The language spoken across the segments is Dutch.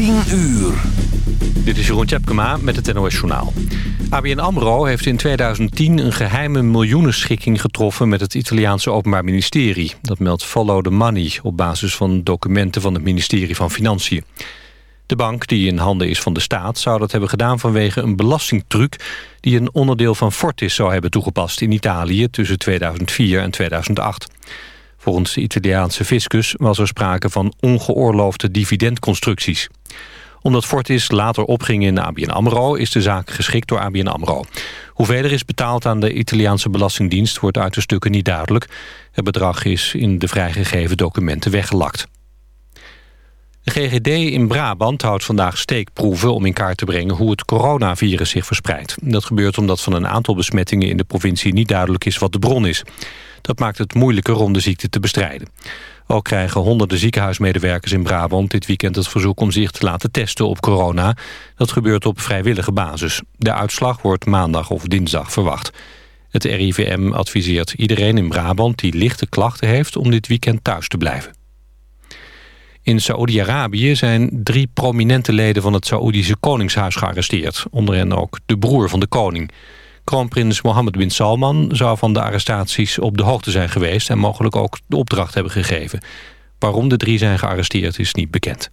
10 uur. Dit is Jeroen Tjepkema met het NOS Journaal. ABN AMRO heeft in 2010 een geheime miljoenenschikking getroffen... met het Italiaanse Openbaar Ministerie. Dat meldt Follow the Money op basis van documenten van het ministerie van Financiën. De bank, die in handen is van de staat, zou dat hebben gedaan vanwege een belastingtruc... die een onderdeel van Fortis zou hebben toegepast in Italië tussen 2004 en 2008. Volgens de Italiaanse fiscus was er sprake van ongeoorloofde dividendconstructies omdat Fortis later opging in ABN AMRO... is de zaak geschikt door ABN AMRO. Hoeveel er is betaald aan de Italiaanse Belastingdienst... wordt uit de stukken niet duidelijk. Het bedrag is in de vrijgegeven documenten weggelakt. De GGD in Brabant houdt vandaag steekproeven om in kaart te brengen hoe het coronavirus zich verspreidt. Dat gebeurt omdat van een aantal besmettingen in de provincie niet duidelijk is wat de bron is. Dat maakt het moeilijker om de ziekte te bestrijden. Ook krijgen honderden ziekenhuismedewerkers in Brabant dit weekend het verzoek om zich te laten testen op corona. Dat gebeurt op vrijwillige basis. De uitslag wordt maandag of dinsdag verwacht. Het RIVM adviseert iedereen in Brabant die lichte klachten heeft om dit weekend thuis te blijven. In Saoedi-Arabië zijn drie prominente leden van het Saoedische Koningshuis gearresteerd. Onder hen ook de broer van de koning. Kroonprins Mohammed bin Salman zou van de arrestaties op de hoogte zijn geweest... en mogelijk ook de opdracht hebben gegeven. Waarom de drie zijn gearresteerd is niet bekend.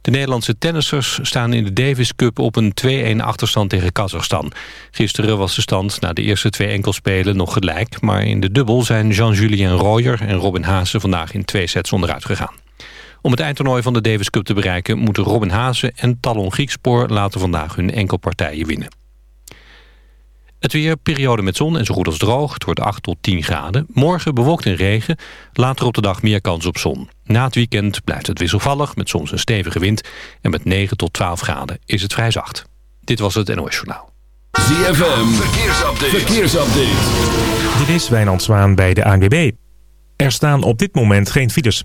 De Nederlandse tennissers staan in de Davis Cup op een 2-1 achterstand tegen Kazachstan. Gisteren was de stand na de eerste twee enkelspelen nog gelijk... maar in de dubbel zijn Jean-Julien Royer en Robin Haase vandaag in twee sets onderuit gegaan. Om het eindtoernooi van de Davis Cup te bereiken... moeten Robin Haase en Talon Griekspoor later vandaag hun enkelpartijen winnen. Het weer, periode met zon en zo goed als droog. Het wordt 8 tot 10 graden. Morgen bewolkt en regen. Later op de dag meer kans op zon. Na het weekend blijft het wisselvallig met soms een stevige wind. En met 9 tot 12 graden is het vrij zacht. Dit was het NOS Journaal. ZFM, verkeersupdate. verkeersupdate. Dit is Wijnand Zwaan bij de ANWB. Er staan op dit moment geen files.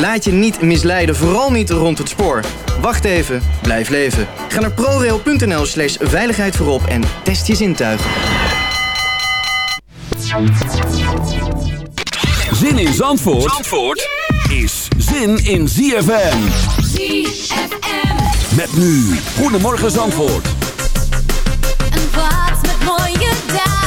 Laat je niet misleiden, vooral niet rond het spoor. Wacht even, blijf leven. Ga naar prorail.nl slash veiligheid voorop en test je zintuigen. Zin in Zandvoort, Zandvoort is zin in ZFM. ZFM. Met nu, Goedemorgen Zandvoort. Een plaats met mooie duinen,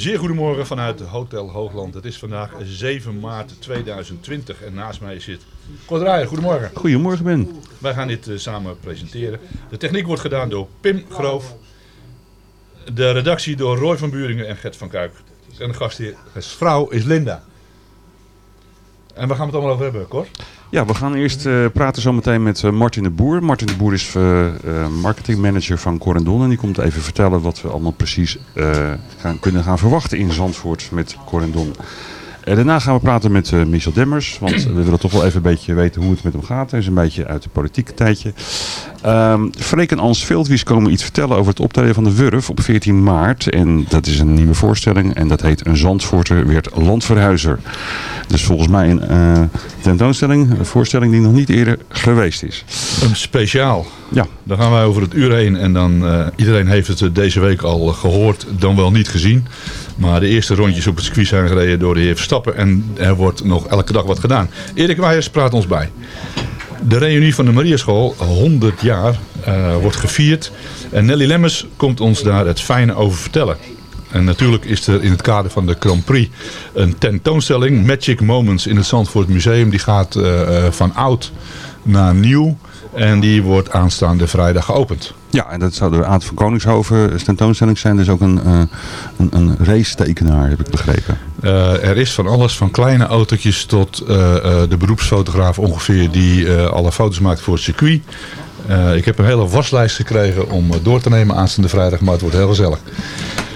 zeer goedemorgen vanuit Hotel Hoogland. Het is vandaag 7 maart 2020 en naast mij zit Cor Draaier. Goedemorgen. Goedemorgen Ben. Wij gaan dit eh, samen presenteren. De techniek wordt gedaan door Pim Groof. De redactie door Roy van Buringen en Gert van Kuik. En de gastheer, vrouw is Linda. En waar gaan we het allemaal over hebben, Cor? Ja, we gaan eerst eh, praten zometeen met eh, Martin de Boer. Martin de Boer is eh, marketingmanager van Corendon. En die komt even vertellen wat we allemaal precies gaan, kunnen gaan verwachten in Zandvoort met Corendon. En daarna gaan we praten met eh, Michel Demmers. Want we willen toch wel even een beetje weten hoe het met hem gaat. Hij is een beetje uit de politieke tijdje. Ehm Freek en Ans Veldwies komen iets vertellen over het optreden van de Wurf op 14 maart. En dat is een nieuwe voorstelling. En dat heet Een Zandvoorter werd landverhuizer. Dus volgens mij een eh, tentoonstelling, een voorstelling die nog niet eerder geweest is. Een speciaal. Ja. Dan gaan wij over het uur heen en dan eh, iedereen heeft het eh, deze week al gehoord, dan wel niet gezien. Maar de eerste rondjes op het circuit zijn gereden door de heer Verstappen en er wordt nog elke dag wat gedaan. Erik Weijers praat ons bij. De reunie van de Mariaschool, 100 jaar, eh, wordt gevierd. En Nelly Lemmers komt ons daar het fijne over vertellen. En natuurlijk is er in het kader van de Grand Prix een tentoonstelling, Magic Moments in het Zandvoort Museum. Die gaat eh, eh, van oud naar nieuw. En die wordt aanstaande vrijdag geopend. Ja, en dat zou de Aad van Koningshoven tentoonstelling zijn. Dus ook een, eh, een, een race-tekenaar, heb ik begrepen. Eh, er is van alles, van kleine autootjes tot eh, eh, de beroepsfotograaf ongeveer die eh, alle foto's maakt voor het circuit. Eh, ik heb een hele waslijst gekregen om eh, door te nemen aanstaande vrijdag, maar het wordt heel gezellig.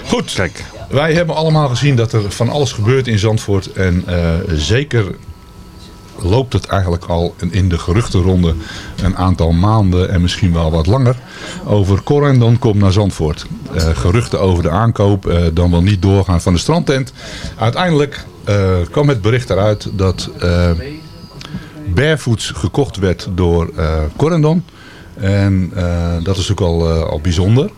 Goed, Kijk, wij hebben allemaal gezien dat er van alles gebeurt in Zandvoort. En eh, zeker loopt het eigenlijk al in de geruchtenronde een aantal maanden en misschien wel wat langer. Over Corendon komt naar Zandvoort. Eh, geruchten over de aankoop, eh, dan wel niet doorgaan van de strandtent. Uiteindelijk eh, kwam het bericht eruit dat Barefoots gekocht werd door Corendon. En dat is natuurlijk al, al bijzonder.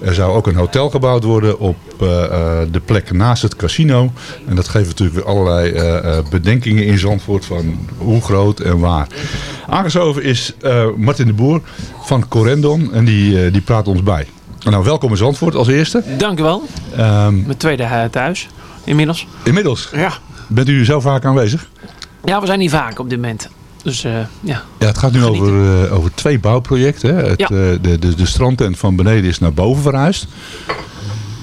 Er zou ook een hotel gebouwd worden op eh, eh, de plek naast het casino. En dat geeft natuurlijk weer allerlei eh, bedenkingen in Zandvoort van hoe groot en waar. Aangeschoven is Martin de Boer van Corendon en die, die praat ons bij. Nou, welkom in Zandvoort als eerste. Dank u wel. Ehm, Mijn tweede thuis, inmiddels. inmiddels, Ja. bent u zo vaak aanwezig? Ja, we zijn niet vaak op dit moment. Dus eh, ja. Ja, het gaat nu over, eh, over twee bouwprojecten. Hè. Het, Ja. eh, de, de, de strandtent van beneden is naar boven verhuisd.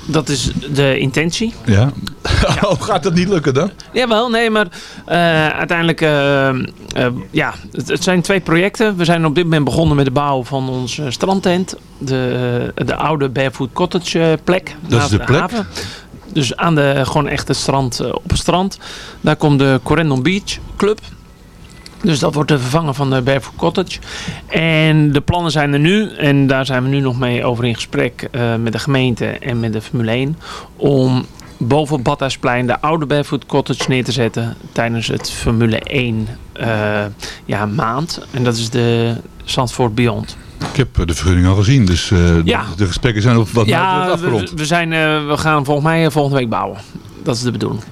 Dat is de intentie. Ja. Oh, gaat dat niet lukken dan? Jawel, nee, maar uiteindelijk, ja, het, het zijn twee projecten. We zijn op dit moment begonnen met de bouw van onze strandtent. De, de oude Barefoot Cottage plek. Dat is de plek? haven. Dus aan de gewoon echte strand, op het strand. Daar komt de Corendon Beach Club. Dus dat wordt de vervanger van de Barefoot Cottage. En de plannen zijn er nu. En daar zijn we nu nog mee over in gesprek eh, met de gemeente en met de Formule 1. Om boven op Badhuisplein de oude Barefoot Cottage neer te zetten. Tijdens het Formule 1 eh, ja, maand. En dat is de Zandvoort Beyond. Ik heb eh, de vergunning al gezien, dus eh, Ja. de, gesprekken zijn op wat ja, betreft we, afgerond. we, zijn, eh, we gaan volgens mij eh, volgende week bouwen. Dat is de bedoeling.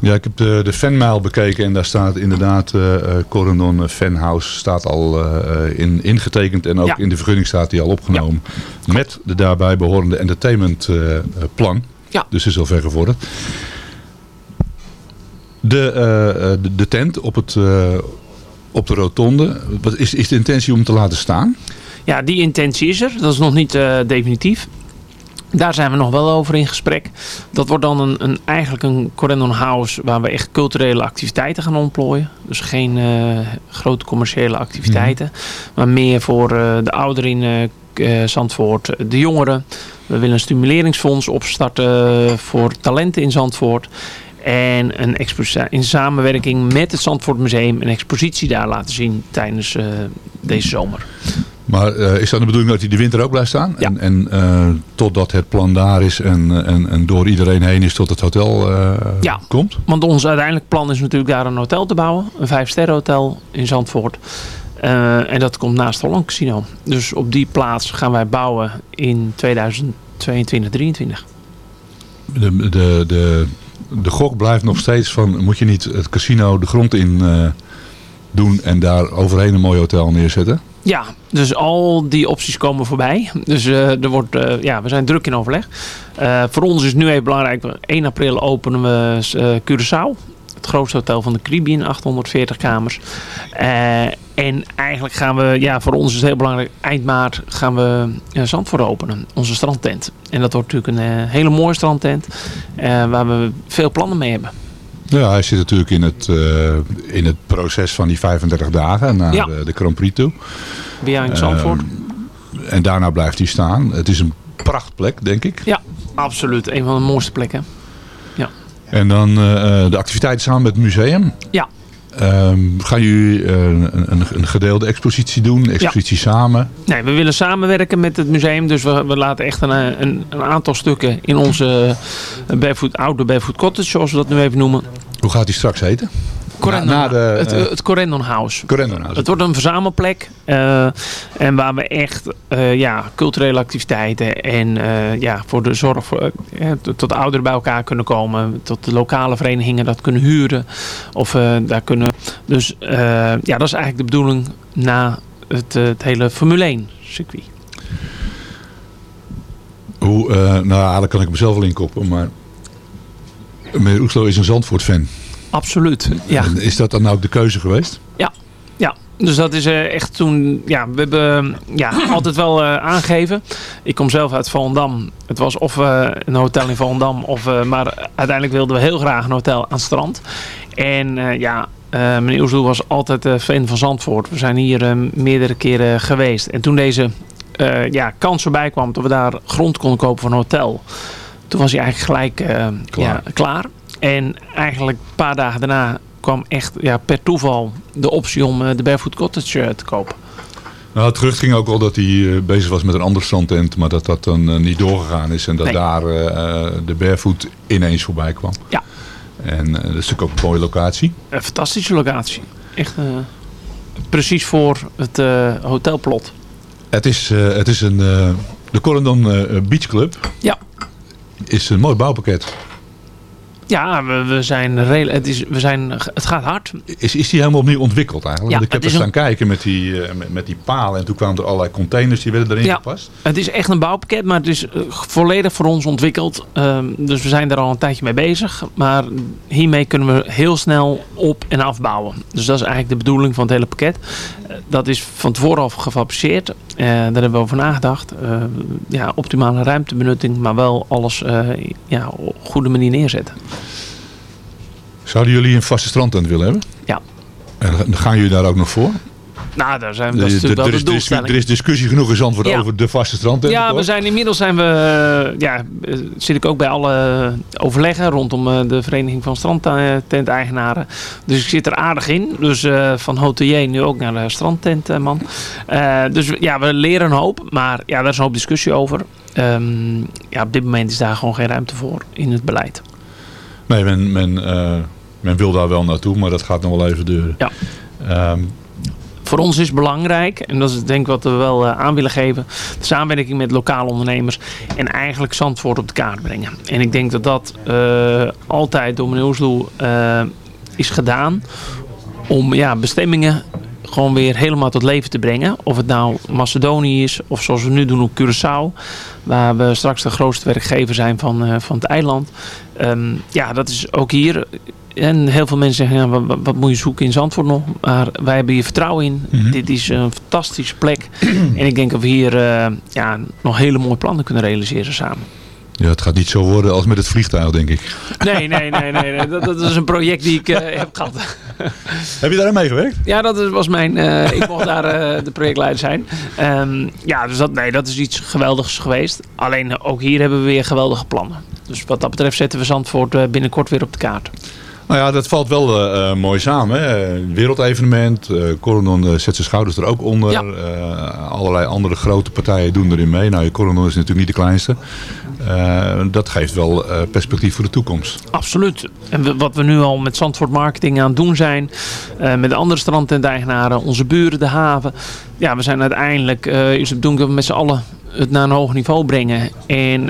Ja, ik heb de, de fanmail bekeken en daar staat inderdaad uh, Corendon Fanhouse staat al uh, in, ingetekend en ook Ja. in de vergunning staat die al opgenomen. Met de daarbij behorende entertainmentplan. Ja. Dus is al ver gevorderd. De, uh, de, de tent op, het, uh, op de rotonde, wat is, is de intentie om te laten staan? Ja, die intentie is er. Dat is nog niet uh, definitief. Daar zijn we nog wel over in gesprek. Dat wordt dan een, een, eigenlijk een Corendon House waar we echt culturele activiteiten gaan ontplooien. Dus geen uh, grote commerciële activiteiten. Mm. Maar meer voor uh, de ouderen in uh, Zandvoort, de jongeren. We willen een stimuleringsfonds opstarten voor talenten in Zandvoort. En een in samenwerking met het Zandvoort Museum een expositie daar laten zien tijdens deze zomer. Maar uh, is dat de bedoeling dat hij de winter ook blijft staan? Ja. En, en uh, totdat het plan daar is en, en, en door iedereen heen is tot het hotel uh, ja, komt? want ons uiteindelijk plan is natuurlijk daar een hotel te bouwen. Een vijfsterren hotel in Zandvoort. En dat komt naast Holland Casino. Dus op die plaats gaan wij bouwen in 2022, 2023. De, de, de, de gok blijft nog steeds van, moet je niet het casino de grond in doen en daar overheen een mooi hotel neerzetten? Ja, dus al die opties komen voorbij. Dus uh, er wordt, uh, ja, we zijn druk in overleg. Uh, voor ons is nu even belangrijk, 1 april openen we Curaçao. Het grootste hotel van de Caribbean, 840 kamers. En eigenlijk gaan we, ja, voor ons is het heel belangrijk, eind maart gaan we Zandvoort openen, onze strandtent. En dat wordt natuurlijk een hele mooie strandtent, waar we veel plannen mee hebben. Ja, hij zit natuurlijk in het, uh, in het proces van die 35 dagen naar ja. de, de Grand Prix toe. Behind Zandvoort. Uh, en daarna blijft hij staan. Het is een prachtplek, denk ik. Ja, absoluut. Een van de mooiste plekken. Ja. En dan uh, de activiteiten samen met het museum. Ja. Um, gaan jullie uh, een, een, gedeelde expositie doen? Expositie ja. samen? Nee, we willen samenwerken met het museum. Dus we, we laten echt een, een, een, aantal stukken in onze Barefoot, oude Barefoot Cottage, zoals we dat nu even noemen. Hoe gaat die straks heten? Corendon, na, na de, het, uh, het Corendon House. Corendon House. Het wordt een verzamelplek. Uh, en waar we echt uh, ja, culturele activiteiten en ja, voor de zorg voor, tot de ouderen bij elkaar kunnen komen. Tot de lokale verenigingen dat kunnen huren. Of daar kunnen. Dus ja, dat is eigenlijk de bedoeling na het, het hele Formule 1 circuit. Hoe, nou, daar kan ik mezelf wel inkoppen, maar meneer Oeslo is een Zandvoort-fan. Absoluut, ja. En is dat dan ook de keuze geweest? Ja, ja. Dus dat is uh, echt toen, ja, we hebben ja, altijd wel uh, aangegeven. Ik kom zelf uit Volendam. Het was of uh, een hotel in Volendam, of, maar uiteindelijk wilden we heel graag een hotel aan het strand. En ja, meneer Oesloe was altijd fan van Zandvoort. We zijn hier meerdere keren geweest. En toen deze ja, kans erbij kwam dat we daar grond konden kopen voor een hotel. Toen was hij eigenlijk gelijk klaar. Ja, klaar. En eigenlijk een paar dagen daarna kwam echt ja, per toeval de optie om uh, de Barefoot Cottage uh, te kopen. Nou, gerucht ging ook wel dat hij uh, bezig was met een ander strandtent, maar dat dat dan niet doorgegaan is en dat nee. daar de Barefoot ineens voorbij kwam. Ja. En dat is natuurlijk ook een mooie locatie. Een fantastische locatie. Echt precies voor het hotelplot. Het is, het is een, De Corendon eh, Beach Club Ja. is een mooi bouwpakket. Ja, we, we zijn het, is, we zijn, het gaat hard. Is, is die helemaal opnieuw ontwikkeld eigenlijk? Ja, Want ik heb er staan kijken met die, eh, met, met die palen en toen kwamen er allerlei containers die werden erin Ja. gepast. Het is echt een bouwpakket, maar het is eh, volledig voor ons ontwikkeld. Ehm, dus we zijn daar al een tijdje mee bezig. Maar hiermee kunnen we heel snel op- en afbouwen. Dus dat is eigenlijk de bedoeling van het hele pakket. Eh, dat is van tevoren al gefabriceerd. Daar hebben we over nagedacht. Ja, optimale ruimtebenutting, maar wel alles ja, op goede manier neerzetten. Zouden jullie een vaste strandtent willen hebben? Ja. En gaan jullie daar ook nog voor? Nou, daar zijn we, dat is natuurlijk er wel de is- er is discussie genoeg in Zandvoort Ja. over de vaste strandtent. Ja, we zijn inmiddels zijn we, eh, ja, eh, zit ik ook bij alle overleggen rondom eh, de Vereniging van Strandtenteigenaren. Dus ik zit er aardig in. Dus van hotelier nu ook naar de strandtentman. Dus ja, we leren een hoop. Maar ja, daar is een hoop discussie over. Ehm, ja, op dit moment is daar gewoon geen ruimte voor in het beleid. Nee, men, men, eh, men wil daar wel naartoe, maar dat gaat nog wel even duren. Ja. Ehm, Voor ons is belangrijk, en dat is denk ik wat we wel eh, aan willen geven, de samenwerking met lokale ondernemers en eigenlijk Zandvoort op de kaart brengen. En ik denk dat dat eh, altijd door meneer Oesloe is gedaan om ja, bestemmingen gewoon weer helemaal tot leven te brengen. Of het nou Macedonië is, of zoals we nu doen op Curaçao, waar we straks de grootste werkgever zijn van, eh, van het eiland. Ehm, ja, dat is ook hier. En heel veel mensen zeggen, ja, wat, wat moet je zoeken in Zandvoort nog? Maar wij hebben hier vertrouwen in. Mhm. Dit is een fantastische plek. en ik denk dat we hier eh, ja, nog hele mooie plannen kunnen realiseren samen. Ja, het gaat niet zo worden als met het vliegtuig, denk ik. Nee, nee, nee, nee. nee. Dat, dat is een project die ik eh, heb gehad. Heb je daar aan meegewerkt? Ja, dat was mijn. eh, ik mocht daar eh, de projectleider zijn. Ehm, ja, dus dat, nee, dat is iets geweldigs geweest. Alleen ook hier hebben we weer geweldige plannen. Dus wat dat betreft zetten we Zandvoort binnenkort weer op de kaart. Nou ja, dat valt wel mooi samen. Hè? Wereldevenement. Corendon eh, zet zijn schouders er ook onder. Ja. Allerlei andere grote partijen doen erin mee. Nou, Corendon is natuurlijk niet de kleinste. Eh, dat geeft wel eh, perspectief voor de toekomst. Absoluut. En we- wat we nu al met Zandvoort Marketing aan het doen zijn. eh, met de andere strandtenteigenaren, onze buren, de haven. Ja, we zijn uiteindelijk, is het doen dat we met z'n allen het naar een hoog niveau brengen. En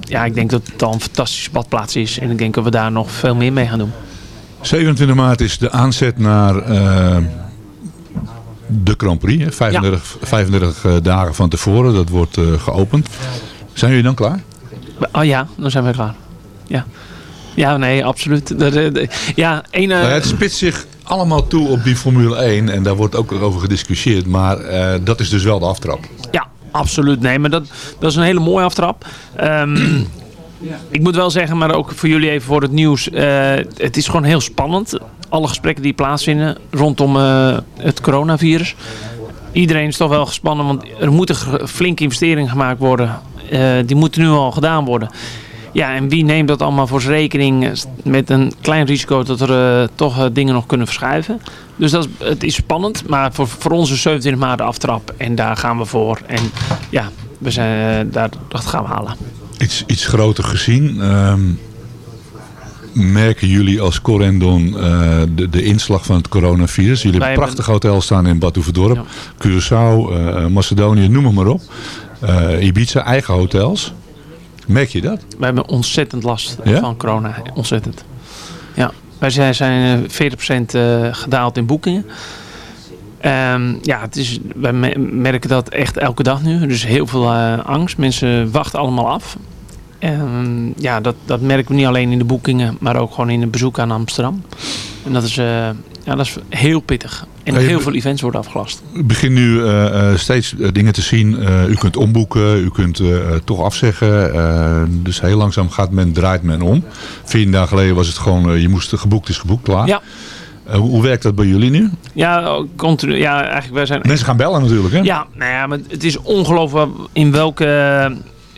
ja, ik denk dat het al een fantastische badplaats is. En ik denk dat we daar nog veel meer mee gaan doen. 27 maart is de aanzet naar de Grand Prix. hè. 35, 35 eh, dagen van tevoren. Dat wordt geopend. Zijn jullie dan klaar? Oh ja, dan zijn we klaar. Ja, ja nee, absoluut. Ja, één, Nou ja, het spitst zich allemaal toe op die Formule 1. En daar wordt ook over gediscussieerd. Maar eh, dat is dus wel de aftrap. Ja, absoluut. Nee, maar dat, dat is een hele mooie aftrap. Ehm, ik moet wel zeggen, maar ook voor jullie even voor het nieuws. eh, het is gewoon heel spannend. Alle gesprekken die plaatsvinden rondom eh, het coronavirus. Iedereen is toch wel gespannen, want er moeten flinke investeringen gemaakt worden. Eh, die moeten nu al gedaan worden. Ja, en wie neemt dat allemaal voor zijn rekening eh, met een klein risico dat er eh, toch dingen nog kunnen verschuiven. Dus dat is, het is spannend, maar voor, voor ons is 27 maart de aftrap en daar gaan we voor. En ja, we zijn, daar, dat gaan we halen. Iets, iets groter gezien. ehm, merken jullie als Corendon de, de inslag van het coronavirus? Jullie Wij hebben hebben- prachtig hotel staan in Badhoevedorp. Curaçao, eh, Macedonië, noem maar op. Eh, Ibiza, eigen hotels. Merk je dat? We hebben ontzettend last Ja? van corona. Ontzettend. Ja, wij zijn, zijn eh, 40% eh, gedaald in boekingen. Ehm, ja, het is, wij me- merken dat echt elke dag nu. Dus heel veel angst. Mensen wachten allemaal af. Ehm, ja, dat, dat merken we niet alleen in de boekingen, maar ook gewoon in het bezoek aan Amsterdam. En dat is, ja, dat is heel pittig. En heel veel events worden afgelast. U begint nu eh, eh, steeds eh, dingen te zien. U kunt omboeken, u kunt toch afzeggen. Dus heel langzaam gaat men, draait men om. Veertien dagen geleden was het gewoon, je moest geboekt is geboekt, klaar. Ja. Hoe, hoe werkt dat bij jullie nu? Ja, continu. Ja, eigenlijk wij zijn Mensen gaan bellen natuurlijk, hè? Ja, nou ja, maar het is ongelooflijk in welke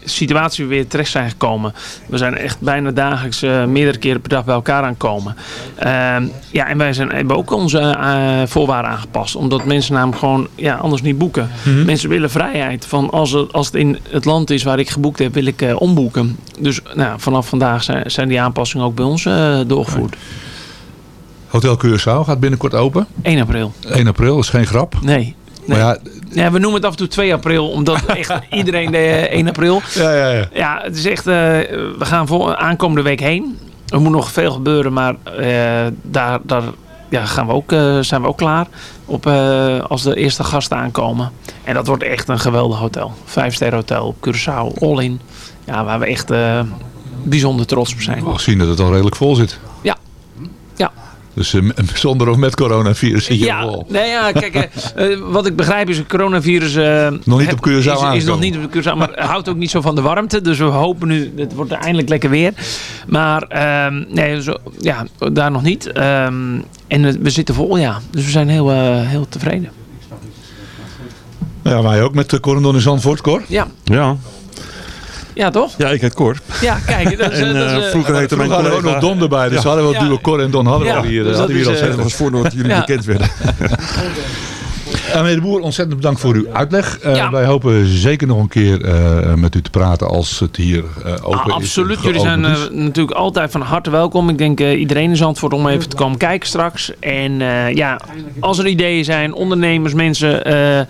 situatie we weer terecht zijn gekomen. We zijn echt bijna dagelijks eh, meerdere keren per dag bij elkaar aankomen. Ehm ja, en wij zijn, hebben ook onze eh, voorwaarden aangepast. Omdat mensen namelijk gewoon ja, anders niet boeken. Mhm. Mensen willen vrijheid. Van als, het, als het in het land is waar ik geboekt heb, wil ik eh, omboeken. Dus nou, vanaf vandaag zijn, zijn die aanpassingen ook bij ons eh, doorgevoerd. Hotel Curaçao gaat binnenkort open. 1 april. 1 april, is geen grap. Nee. Maar ja, Ja, we noemen het af en toe 2 april, omdat echt iedereen de 1 april. ja, ja, ja. Ja, het is echt. eh, we gaan voor aankomende week heen. Er moet nog veel gebeuren, maar eh, daar, daar ja, gaan we ook, eh, zijn we ook klaar. Op, eh, als de eerste gasten aankomen. En dat wordt echt een geweldig hotel. Vijfster hotel op Curaçao, all in. Ja, waar we echt eh, bijzonder trots op zijn. Mag zien dat het al redelijk vol zit. Dus eh, zonder of met coronavirus zit je Ja, vol. nee, ja, kijk, eh, eh, wat ik begrijp is het coronavirus... eh, Nog niet heb- op Curaçao is, is nog niet op Curaçao, maar houdt ook niet zo van de warmte. Dus we hopen nu, het wordt eindelijk lekker weer. Maar ehm, nee, zo, ja, daar nog niet. Ehm, en we- zitten vol, ja. Dus we zijn heel, heel tevreden. Ja, wij ook met de Corendon in Zandvoort, Cor. Ja, Ja. Ja toch? ja, ik heet Cor. Ja, kijk. Dat is, En, dat is, eh, eh, vroeger heette mijn Vroeger hadden we ook collega... nog Don erbij, dus Ja. we hadden wel Ja. duo Cor en Don hadden we Ja, al hier. dus eh, hadden we dat hier al is, zeggen. Dat was voordat jullie Ja. bekend werden. Uh, meneer de Boer, ontzettend bedankt voor uw uitleg. Eh, Ja. Wij hopen zeker nog een keer eh, met u te praten als het hier eh, open Ah, is. absoluut, jullie zijn eh, natuurlijk altijd van harte welkom. Ik denk eh, iedereen is antwoord om even te komen kijken straks. En eh, ja, als er ideeën zijn, ondernemers, mensen, eh,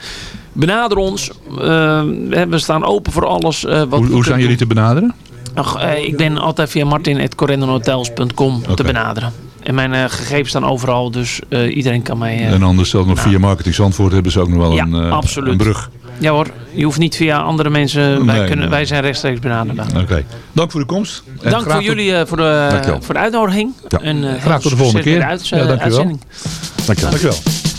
benader ons. Eh, we staan open voor alles. eh, wat hoe, hoe zijn jullie te benaderen? Ach, eh, ik ben altijd via martin.corendonhotels.com te benaderen. En mijn eh, gegevens staan overal, dus iedereen kan mij... en anders zelfs nog via Marketing Zandvoort hebben ze ook nog wel Ja, een, absoluut. een brug. Ja hoor, je hoeft niet via andere mensen. Wij, kunnen, nee. wij zijn rechtstreeks benaderbaar. Oké. Dank voor uw komst. En Dank voor tot- jullie voor, de, voor de uitnodiging. Ja. En, Graag tot de volgende keer. de Ja, uitz- dankjewel. uitzending. Dankjewel. Dankjewel. You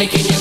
making you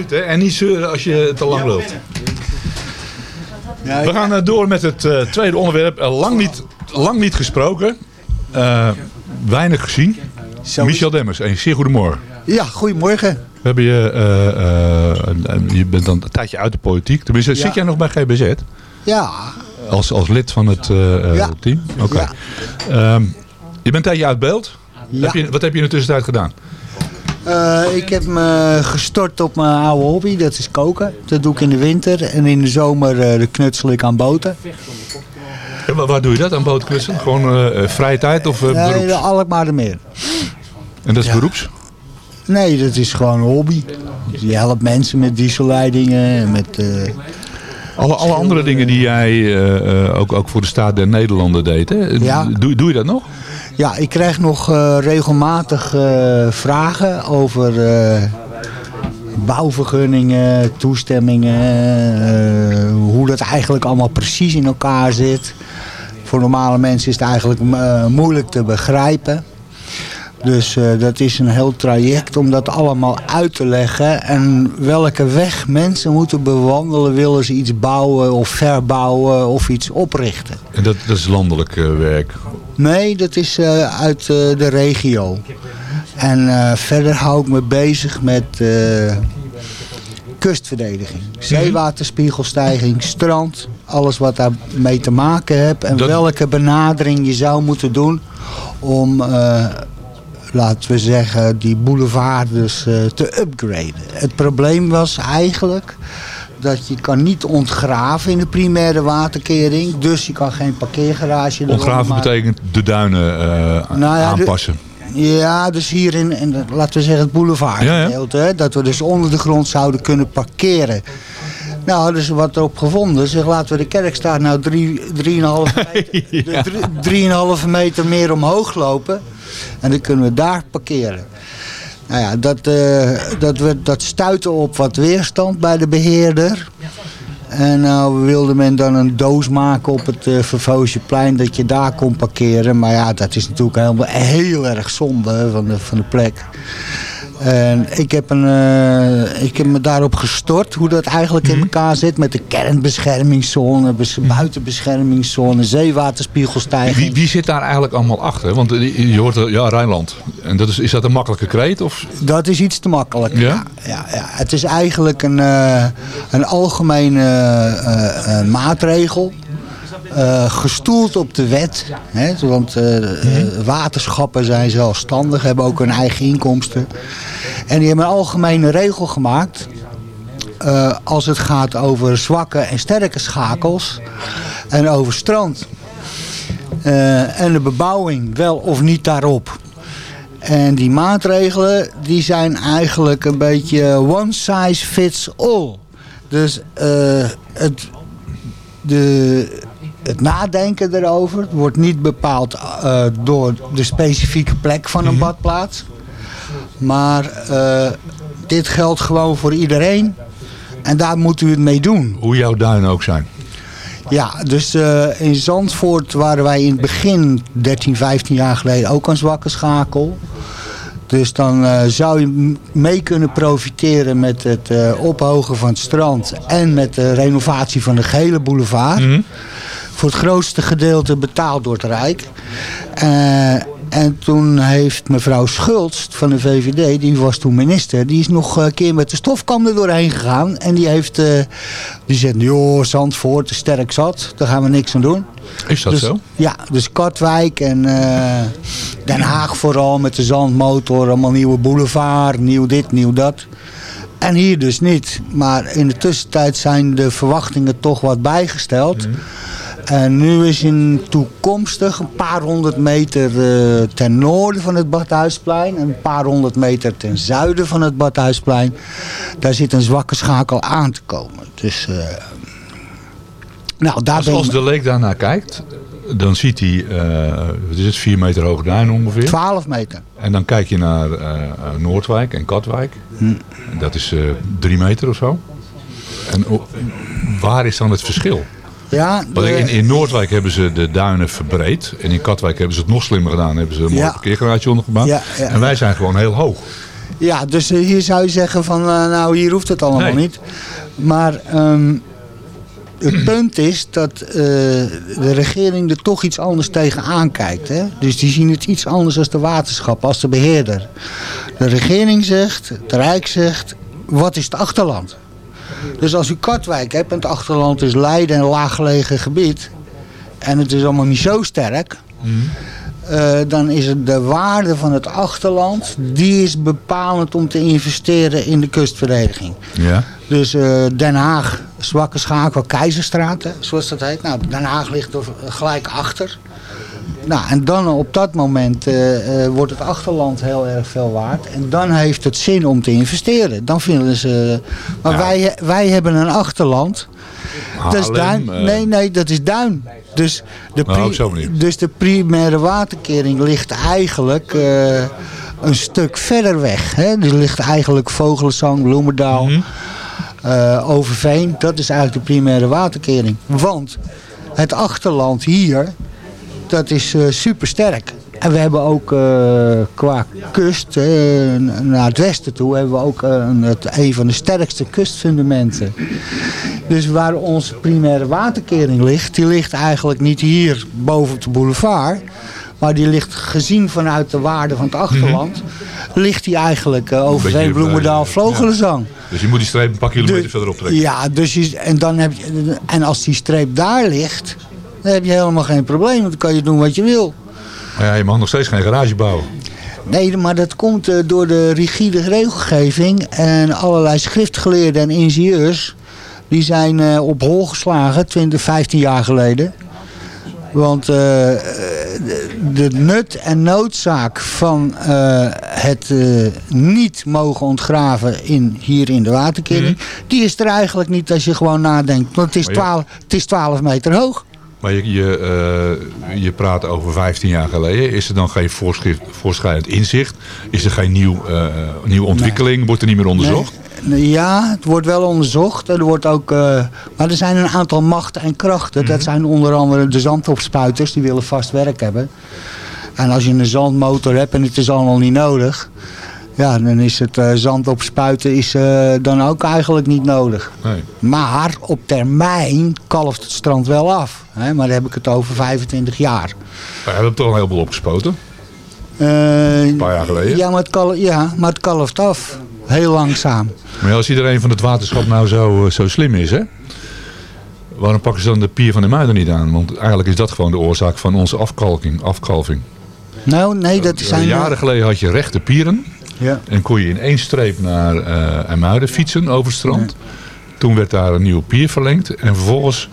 minuten. En niet zeuren als je te lang loopt. We gaan eh, door met het eh, tweede onderwerp. Eh, lang, niet, lang niet gesproken. Weinig gezien. Michel Demmers, een zeer goedemorgen. Ja, goedemorgen. We hebben je, je bent dan een tijdje uit de politiek. Tenminste, Ja. zit jij nog bij GBZ? Ja, Als, als lid van het Ja. team? Oké. Ehm, je bent een tijdje uit beeld. Ja. Heb je, wat heb je in de tussentijd gedaan? Eh, ik heb me gestort op mijn oude hobby, dat is koken. Dat doe ik in de winter en in de zomer de knutsel ik aan boten. Ja, waar, waar doe je dat aan bootklussen? Gewoon eh, vrije tijd of Nee, beroeps? de Alkmaar meer. En dat is beroeps? Nee, dat is gewoon een hobby. Je helpt mensen met dieselleidingen. en Met, Alle, alle andere dingen die jij ook, ook voor de staat der Nederlanden deed, hè? Ja. Doe, doe je dat nog? Ja, ik krijg nog eh, regelmatig eh, vragen over eh, bouwvergunningen, toestemmingen, hoe dat eigenlijk allemaal precies in elkaar zit. Voor normale mensen is het eigenlijk moeilijk te begrijpen. Dus eh, dat is een heel traject om dat allemaal uit te leggen. En welke weg mensen moeten bewandelen, willen ze iets bouwen of verbouwen of iets oprichten. En dat, dat is landelijk eh, werk. Nee, dat is eh, uit eh, de regio. En eh, verder hou ik me bezig met eh, kustverdediging. Zeewaterspiegelstijging, strand. Alles wat daarmee te maken heeft. En Dat- welke benadering je zou moeten doen om, eh, laten we zeggen, die boulevard dus eh, te upgraden. Het probleem was eigenlijk dat je kan niet ontgraven in de primaire waterkering. Dus je kan geen parkeergarage Ontgraven betekent de duinen eh, Nou ja, de- aanpassen. Ja, dus hier in, in laten we zeggen het boulevard Ja, dat we dus onder de grond zouden kunnen parkeren. Nou, hadden ze wat erop gevonden. Zeg, laten we de kerkstraat nou drie- 3,5 meter, de drie- 3,5 meter meer omhoog lopen. En dan kunnen we daar parkeren. Nou ja, dat, eh, dat, dat stuitte op wat weerstand bij de beheerder. En nou wilde men dan een doos maken op het uh, Vervoosjeplein dat je daar kon parkeren. Maar ja, dat is natuurlijk helemaal heel erg zonde van de, van de plek. En ik heb, een, eh, ik heb me daarop gestort hoe dat eigenlijk in elkaar zit met de kernbeschermingszone, bes- buitenbeschermingszone, zeewaterspiegelstijging. Wie, wie zit daar eigenlijk allemaal achter? Want eh, je hoort, eh, ja, Rijnland. En dat is, is dat een makkelijke kreet? Of? Dat is iets te makkelijk. Ja? Ja, ja. Het is eigenlijk een, eh, een algemene eh, maatregel. Eh, gestoeld op de wet. Hè, want eh, eh, waterschappen zijn zelfstandig, hebben ook hun eigen inkomsten. En die hebben een algemene regel gemaakt. eh, als het gaat over zwakke en sterke schakels. En over strand. En de bebouwing wel of niet daarop. En die maatregelen die zijn eigenlijk een beetje one size fits all. Dus het, de, het nadenken erover wordt niet bepaald eh, door de specifieke plek van een badplaats. Maar eh, dit geldt gewoon voor iedereen. En daar moet u het mee doen. Hoe jouw duinen ook zijn. Ja, dus eh, in Zandvoort waren wij in het begin, 13, 15 jaar geleden, ook een zwakke schakel. Dus dan zou je mee kunnen profiteren met het ophogen van het strand en met de renovatie van de gehele boulevard. Voor het grootste gedeelte betaald door het Rijk. Eh, en toen heeft mevrouw Schultz van de VVD, die was toen minister, die is nog een keer met de stofkam er doorheen gegaan. En die heeft, eh, die zegt, joh, Zandvoort sterk zat, daar gaan we niks aan doen. Is dat Dus- zo? Ja, dus Katwijk en eh, Den Haag vooral met de zandmotor, allemaal nieuwe boulevard, nieuw dit, nieuw dat. En hier dus niet. Maar in de tussentijd zijn de verwachtingen toch wat bijgesteld. En nu is in toekomstig een paar honderd meter eh, ten noorden van het Badhuisplein... en een paar honderd meter ten zuiden van het Badhuisplein... daar zit een zwakke schakel aan te komen. Dus, eh, nou, daar Als, ben als ik... de leek daarnaar kijkt, dan ziet hij, eh, wat is het, 4 meter hoog duin ongeveer. 12 meter. En dan kijk je naar eh, eh, Noordwijk en Katwijk. Hm. Dat is eh 3 meter of zo. En waar is dan het verschil? Ja, de- in, in Noordwijk hebben ze de duinen verbreed. En in Katwijk hebben ze het nog slimmer gedaan. Hebben ze een mooi Ja. parkeergarage ondergebouwd. Ja, ja, en wij zijn gewoon heel hoog. Ja, dus eh, hier zou je zeggen van, eh, nou hier hoeft het allemaal Nee. niet. Maar ehm, het punt is dat eh, de regering er toch iets anders tegenaan kijkt. Hè? Dus die zien het iets anders als de waterschap, als de beheerder. De regering zegt, het Rijk zegt, wat is het achterland? Dus als u Katwijk hebt en het achterland is Leiden en een laaggelegen gebied... en het is allemaal niet zo sterk... Eh, dan is het de waarde van het achterland, die is bepalend om te investeren in de kustverdediging. Ja. Dus eh, Den Haag, zwakke schakel, Keizerstraat, hè, zoals dat heet. Nou, Den Haag ligt er gelijk achter. Nou, en dan op dat moment eh, eh, wordt het achterland heel erg veel waard. En dan heeft het zin om te investeren. Dan vinden ze... Maar wij, wij hebben een achterland. dat is duin. eh. Nee, nee, dat is duin. Dus de, Nou, pri- dus de primaire waterkering ligt eigenlijk een stuk verder weg. Hè? Dus ligt eigenlijk Vogelenzang, Bloemendaal, Mhm. Overveen. Dat is eigenlijk de primaire waterkering. Want het achterland hier, dat is eh super sterk. En we hebben ook eh, qua kust, eh, naar het westen toe, hebben we ook een, het, een van de sterkste kustfundamenten. Dus waar onze primaire waterkering ligt, die ligt eigenlijk niet hier boven op de boulevard. Maar die ligt gezien vanuit de waarde van het achterland, ligt die eigenlijk over Veen, Bloemendaal, Vogelenzang. Dus je moet die streep een paar kilometer verderop trekken. Ja, dus je, en, dan heb je, en als die streep daar ligt, dan heb je helemaal geen probleem. Want dan kan je doen wat je wil. Maar ja, je mag nog steeds geen garage bouwen. Nee, maar dat komt eh, door de rigide regelgeving en allerlei schriftgeleerden en ingenieurs. Die zijn eh, op hol geslagen 20, 15 jaar geleden. Want eh, de, nut en noodzaak van het niet mogen ontgraven in, hier in de waterkering... die is er eigenlijk niet als je gewoon nadenkt. Want het is Maar je- 12, het is 12 meter hoog. Maar je, je, eh, je praat over 15 jaar geleden. Is er dan geen voorschrijdend inzicht? Is er geen nieuw, eh, nieuwe ontwikkeling? Wordt er niet meer onderzocht? Nee, Ja, het wordt wel onderzocht. Er wordt ook, eh, maar er zijn een aantal machten en krachten. Mhm. Dat zijn onder andere de zandopspuiters. Die willen vast werk hebben. En als je een zandmotor hebt en het is allemaal niet nodig. Ja, dan is het eh, zand opspuiten is, eh, dan ook eigenlijk niet nodig. Nee. Maar op termijn kalft het strand wel af. Hè? Maar dan heb ik het over 25 jaar. We hebben toch een heleboel opgespoten. Eh, Een paar jaar geleden. Ja, maar het, ja, maar het kalft af. Heel langzaam. Maar als iedereen van het waterschap nou zo, zo slim is, hè? Waarom pakken ze dan de pier van de Muiden niet aan? Want eigenlijk is dat gewoon de oorzaak van onze afkalking, afkalving. Nou, nee, dat zijn... Jaren geleden had je rechte pieren. Ja. En kon je in één streep naar Muiden fietsen over het strand. Toen werd daar een nieuwe pier verlengd. En vervolgens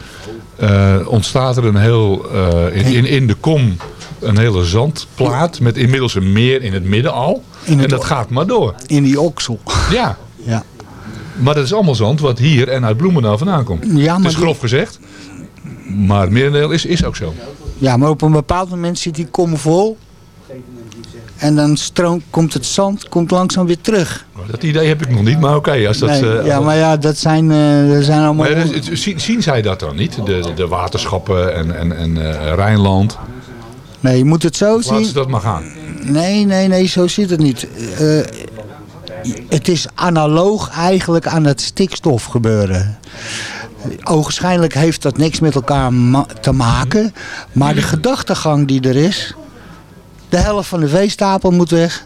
eh, ontstaat er een heel, eh, in, in, in de kom een hele zandplaat. Met inmiddels een meer in het midden al. Het- en dat gaat maar door. In die oksel. Ja. Ja. Maar dat is allemaal zand wat hier en uit Bloemendaal vandaan komt. Ja, het maar is die- grof gezegd. Maar het merendeel is, is ook zo. Ja, maar op een bepaald moment zit die kom vol. En dan stroom, komt het zand komt langzaam weer terug. Dat idee heb ik nog niet, maar oké. als dat, Nee, eh, ja, maar ja, dat zijn, eh, dat zijn allemaal... Maar het- zien, zien zij dat dan niet? De, de, waterschappen en, en, en eh, Rijnland? Nee, je moet het zo Laat ze zien. dat maar gaan. Nee, nee, nee, zo zit het niet. Eh, het is analoog eigenlijk aan het stikstof gebeuren. Ogenschijnlijk heeft dat niks met elkaar ma- te maken. Maar de gedachtegang die er is... De helft van de veestapel moet weg.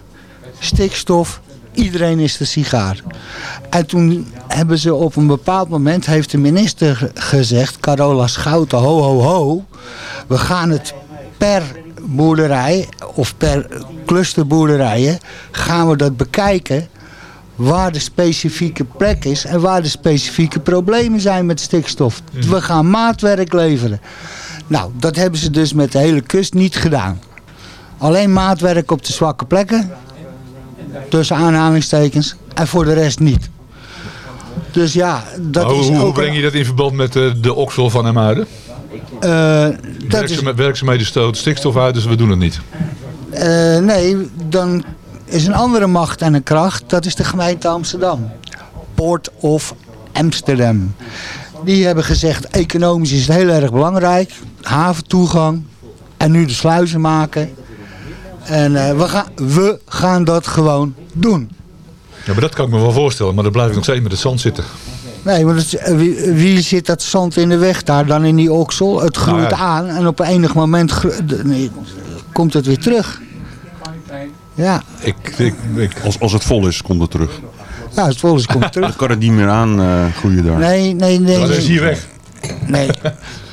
Stikstof. Iedereen is de sigaar. En toen hebben ze op een bepaald moment... heeft de minister ge- gezegd... Carola Schouten, ho, ho, ho. We gaan het per boerderij... of per clusterboerderijen... gaan we dat bekijken waar de specifieke plek is en waar de specifieke problemen zijn met stikstof. We gaan maatwerk leveren. Nou, dat hebben ze dus met de hele kust niet gedaan. Alleen maatwerk op de zwakke plekken, tussen aanhalingstekens, en voor de rest niet. Dus ja, dat Maar hoe, is hoe ook... breng je dat in verband met eh, de oksel van Emuiden? eh, dat is, Werkzaam, werkzaamheden stoot stikstof uit, dus we doen het niet. Eh, nee, dan is een andere macht en een kracht. Dat is de gemeente Amsterdam. Port of Amsterdam. Die hebben gezegd, economisch is het heel erg belangrijk. Haventoegang. En nu de sluizen maken. En eh, we, gaan, we gaan dat gewoon doen. Ja, maar dat kan ik me wel voorstellen, maar dan blijf ik nog steeds met het zand zitten. Nee, maar dat is- eh, wie, wie zit dat zand in de weg daar dan in die oksel? Het groeit Nou ja. aan en op enig moment nee, komt het weer terug. Ja, Ik, ik, ik, Als, als het vol is, komt het terug. ja het vol is komt het terug. Dan kan het niet meer aan eh groeien daar. Nee, nee, nee. dat is hier weg. Nee.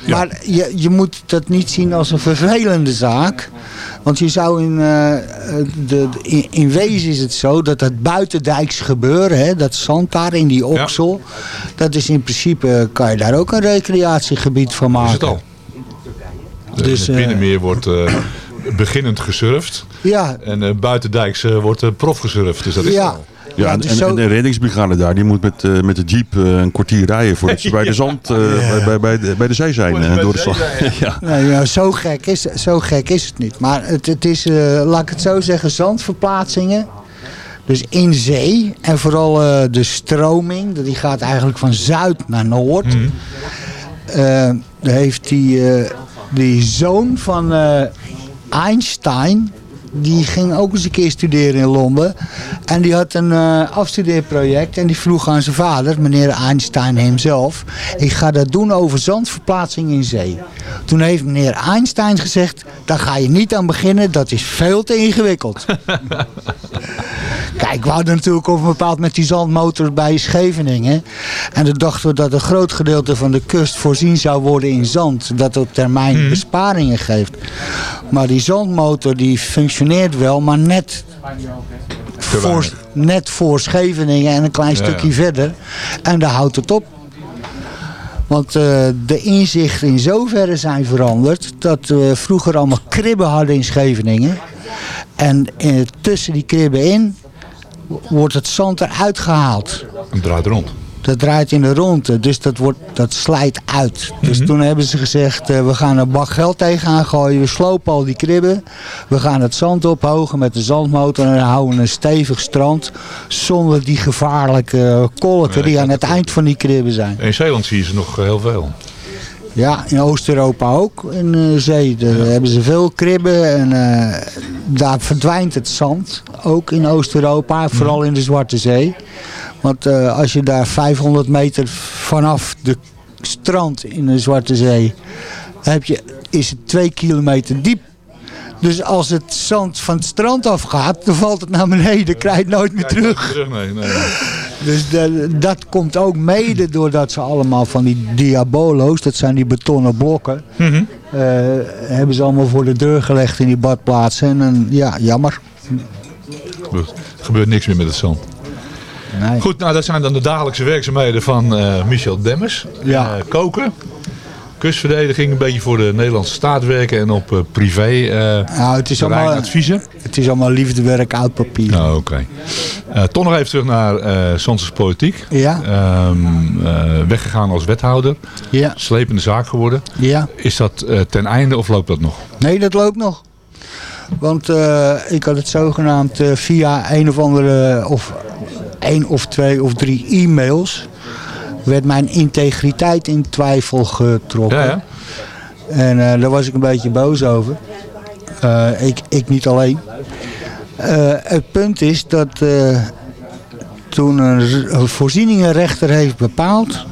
Maar je, je moet dat niet zien als een vervelende zaak. Want je zou in, eh, de, in, in wezen is het zo dat het buitendijks gebeuren, hè, dat zand daar in die oksel, dat is in principe, kan je daar ook een recreatiegebied van maken. Is het al? Dus, eh, het binnenmeer wordt eh, beginnend gesurfd. Ja, En eh, buitendijks eh, wordt prof gesurfd. Dus dat is Ja. al. Ja, Ja, en, dus en- zo- en de reddingsbrigade daar, die moet met, eh, met de jeep eh, een kwartier rijden voordat ze bij de zand, eh, bij, bij, bij, de, bij de zee zijn. Eh, door de slag. ja. Nee, ja, zo, gek is, zo gek is het niet. Maar het, het is, eh, laat ik het zo zeggen, zandverplaatsingen. Dus in zee. En vooral eh, de stroming. Die gaat eigenlijk van zuid naar noord. Eh, daar heeft die, eh, die zoon van eh, Einstein... Die ging ook eens een keer studeren in Londen. En die had een eh, afstudeerproject. En die vroeg aan zijn vader, meneer Einstein hemzelf... Ik ga dat doen over zandverplaatsing in zee. Toen heeft meneer Einstein gezegd... Daar ga je niet aan beginnen, dat is veel te ingewikkeld. Kijk, we hadden natuurlijk op een bepaald met die zandmotors bij Scheveningen. En toen dachten we dat een groot gedeelte van de kust voorzien zou worden in zand. Dat op termijn besparingen geeft. Maar die zandmotor die functioneert wel, maar net voor, net voor Scheveningen en een klein stukje ja. verder. En daar houdt het op. Want eh, de inzichten in zoverre zijn veranderd dat we vroeger allemaal kribben hadden in Scheveningen. En eh, tussen die kribben in wordt het zand eruit gehaald. En draait rond. Dat draait in de ronde, dus dat, wordt, dat slijt uit. Dus toen hebben ze gezegd, eh, we gaan een bak geld tegenaan gooien. We slopen al die kribben. We gaan het zand ophogen met de zandmotor en dan houden we een stevig strand. Zonder die gevaarlijke kolken die aan het eind van die kribben zijn. In Zeeland zie je ze nog eh, heel veel. Ja, in Oost-Europa ook. In de zee daar hebben ze veel kribben. En eh, daar verdwijnt het zand. Ook in Oost-Europa, vooral in de Zwarte Zee. Want eh, als je daar 500 meter vanaf de strand in de Zwarte Zee... Heb je, is het twee kilometer diep. Dus als het zand van het strand afgaat, dan valt het naar beneden. krijg je het nooit meer terug. Terug, nee, nee. Dus de- dat komt ook mede doordat ze allemaal van die diabolo's, dat zijn die betonnen blokken, Mhm. eh, hebben ze allemaal voor de deur gelegd in die badplaatsen. En ja, jammer. Er gebeurt niks meer met het zand. Nee. Goed, nou dat zijn dan de dagelijkse werkzaamheden van eh, Michel Demmers. Ja. Eh, koken, kustverdediging, een beetje voor de Nederlandse staat werken en op eh, privé Nou, het, is allemaal, adviezen. het is allemaal liefdewerk, oud papier. Nou, oké. Eh, toch nog even terug naar Sanses politiek. Ja. Ehm, eh, weggegaan als wethouder. Ja. Slepende zaak geworden. Ja. Is dat ten einde of loopt dat nog? Nee, dat loopt nog. Want ik had het zogenaamd via een of andere, of één of twee of drie e-mails, werd mijn integriteit in twijfel getrokken. Ja, ja. En eh, daar was ik een beetje boos over. Eh, ik, ik niet alleen. Eh, het punt is dat toen een, voorzieningenrechter heeft bepaald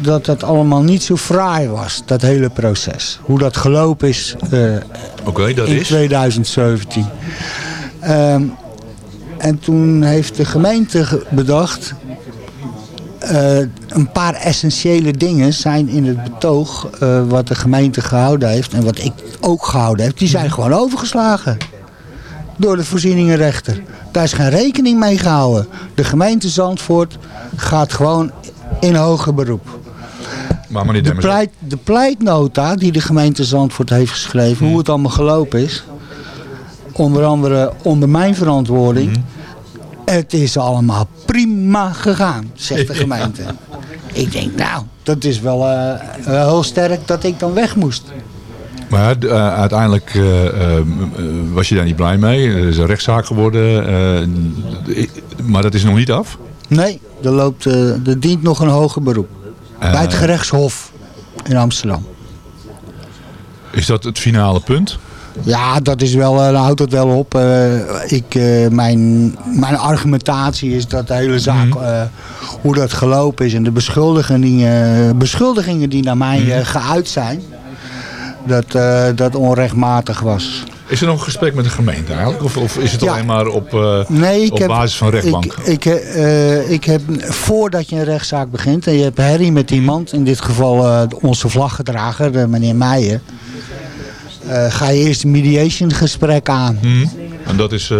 dat dat allemaal niet zo fraai was, dat hele proces. Hoe dat gelopen is Oké, dat in is. 2017. Ehm, en toen heeft de gemeente ge- bedacht... eh, een paar essentiële dingen zijn in het betoog... eh, wat de gemeente gehouden heeft en wat ik ook gehouden heb... die zijn gewoon overgeslagen. Door de voorzieningenrechter. Daar is geen rekening mee gehouden. De gemeente Zandvoort gaat gewoon in hoger beroep. Maar De, pleit, de pleitnota die de gemeente Zandvoort heeft geschreven, hoe het allemaal gelopen is. Onder andere onder mijn verantwoording. Het is allemaal prima gegaan, zegt de gemeente. Ik denk, nou, dat is wel eh, wel heel sterk dat ik dan weg moest. Maar eh, uiteindelijk eh, eh, eh, was je daar niet blij mee. Er is een rechtszaak geworden. eh, maar dat is nog niet af. Nee, er, loopt, eh, er dient nog een hoger beroep. Eh, Bij het gerechtshof in Amsterdam. Is dat het finale punt? Ja, dat is wel, eh, dan houdt het wel op. Eh, ik, eh, mijn, mijn argumentatie is dat de hele zaak, eh, hoe dat gelopen is en de beschuldigingen, beschuldigingen die naar mij eh, geuit zijn, dat dat onrechtmatig was. Is er nog een gesprek met de gemeente eigenlijk? Of, of is het Ja. alleen maar op, Nee, op heb, basis van rechtbank? Ik, ik, ik heb, voordat je een rechtszaak begint, en je hebt herrie met iemand, in dit geval onze vlaggedrager, de meneer Meijer, eh, ga je eerst een mediation gesprek aan. Hm? En dat is... eh,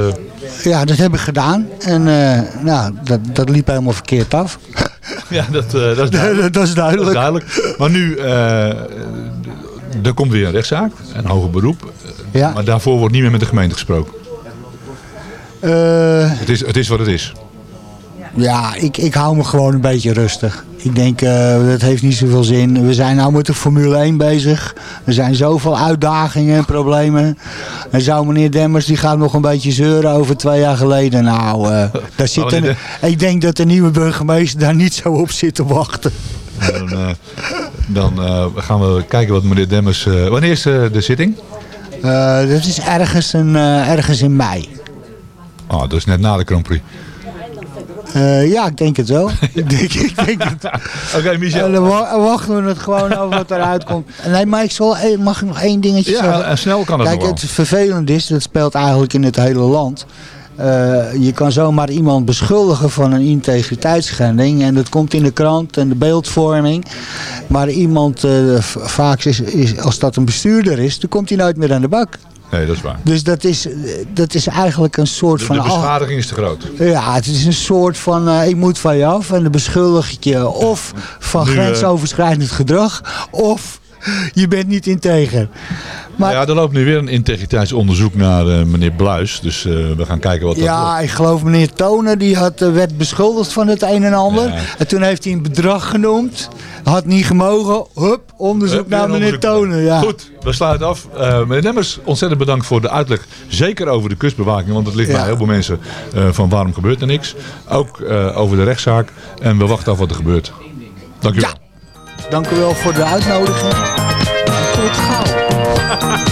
Ja, dat heb ik gedaan. En eh, nou, dat, dat liep helemaal verkeerd af. ja, dat, eh, dat is duidelijk. dat is duidelijk. duidelijk. Maar nu, er komt weer een rechtszaak, een hoger beroep. Ja. Maar daarvoor wordt niet meer met de gemeente gesproken. Het is, het is wat het is. Ja, ik, ik hou me gewoon een beetje rustig. Ik denk, eh, dat heeft niet zoveel zin. We zijn nou met de Formule 1 bezig. Er zijn zoveel uitdagingen en problemen. En zou meneer Demmers, die gaat nog een beetje zeuren over twee jaar geleden. Nou, eh, daar zit Alle een, idee- ik denk dat de nieuwe burgemeester daar niet zo op zit te wachten. Dan, eh, dan gaan we kijken wat meneer Demmers... wanneer is de zitting? Dat is ergens, een, ergens in mei. Oh, dat is net na de Grand Prix. Eh, ja, ik denk het wel. ik denk, ik denk het. Oké, Michel. En dan wa- wachten we het gewoon over wat eruit komt. Nee, maar ik zal, eh, mag ik nog één dingetje Ja, zeggen? en snel kan het Kijk, het vervelende is, dat speelt eigenlijk in het hele land. Eh, je kan zomaar iemand beschuldigen van een integriteitsschending. En dat komt in de krant en de beeldvorming. Maar iemand, eh, vaak is, is, als dat een bestuurder is, dan komt hij nooit meer aan de bak. Nee, dat is waar. Dus dat is, dat is eigenlijk een soort De, van... de beschadiging is te groot. ja, het is een soort van, eh, ik moet van je af en dan beschuldig ik je of van Nu, eh, grensoverschrijdend gedrag, of je bent niet integer. Maar ja, er loopt nu weer een integriteitsonderzoek naar eh, meneer Bluis. Dus eh, we gaan kijken wat dat wordt. ja, ik geloof meneer Toner, die had, eh, werd beschuldigd van het een en ander. Ja. En toen heeft hij een bedrag genoemd, had niet gemogen, hup, onderzoek Hup, naar meneer. Toner. Ja. Goed, we sluiten af. Meneer Demmers, ontzettend bedankt voor de uitleg. Zeker over de kustbewaking, want het ligt Ja. bij heel veel mensen van waarom gebeurt er niks. Ook over de rechtszaak. En we wachten af wat er gebeurt. Dank u wel. Dank u wel voor de uitnodiging. Tot gauw.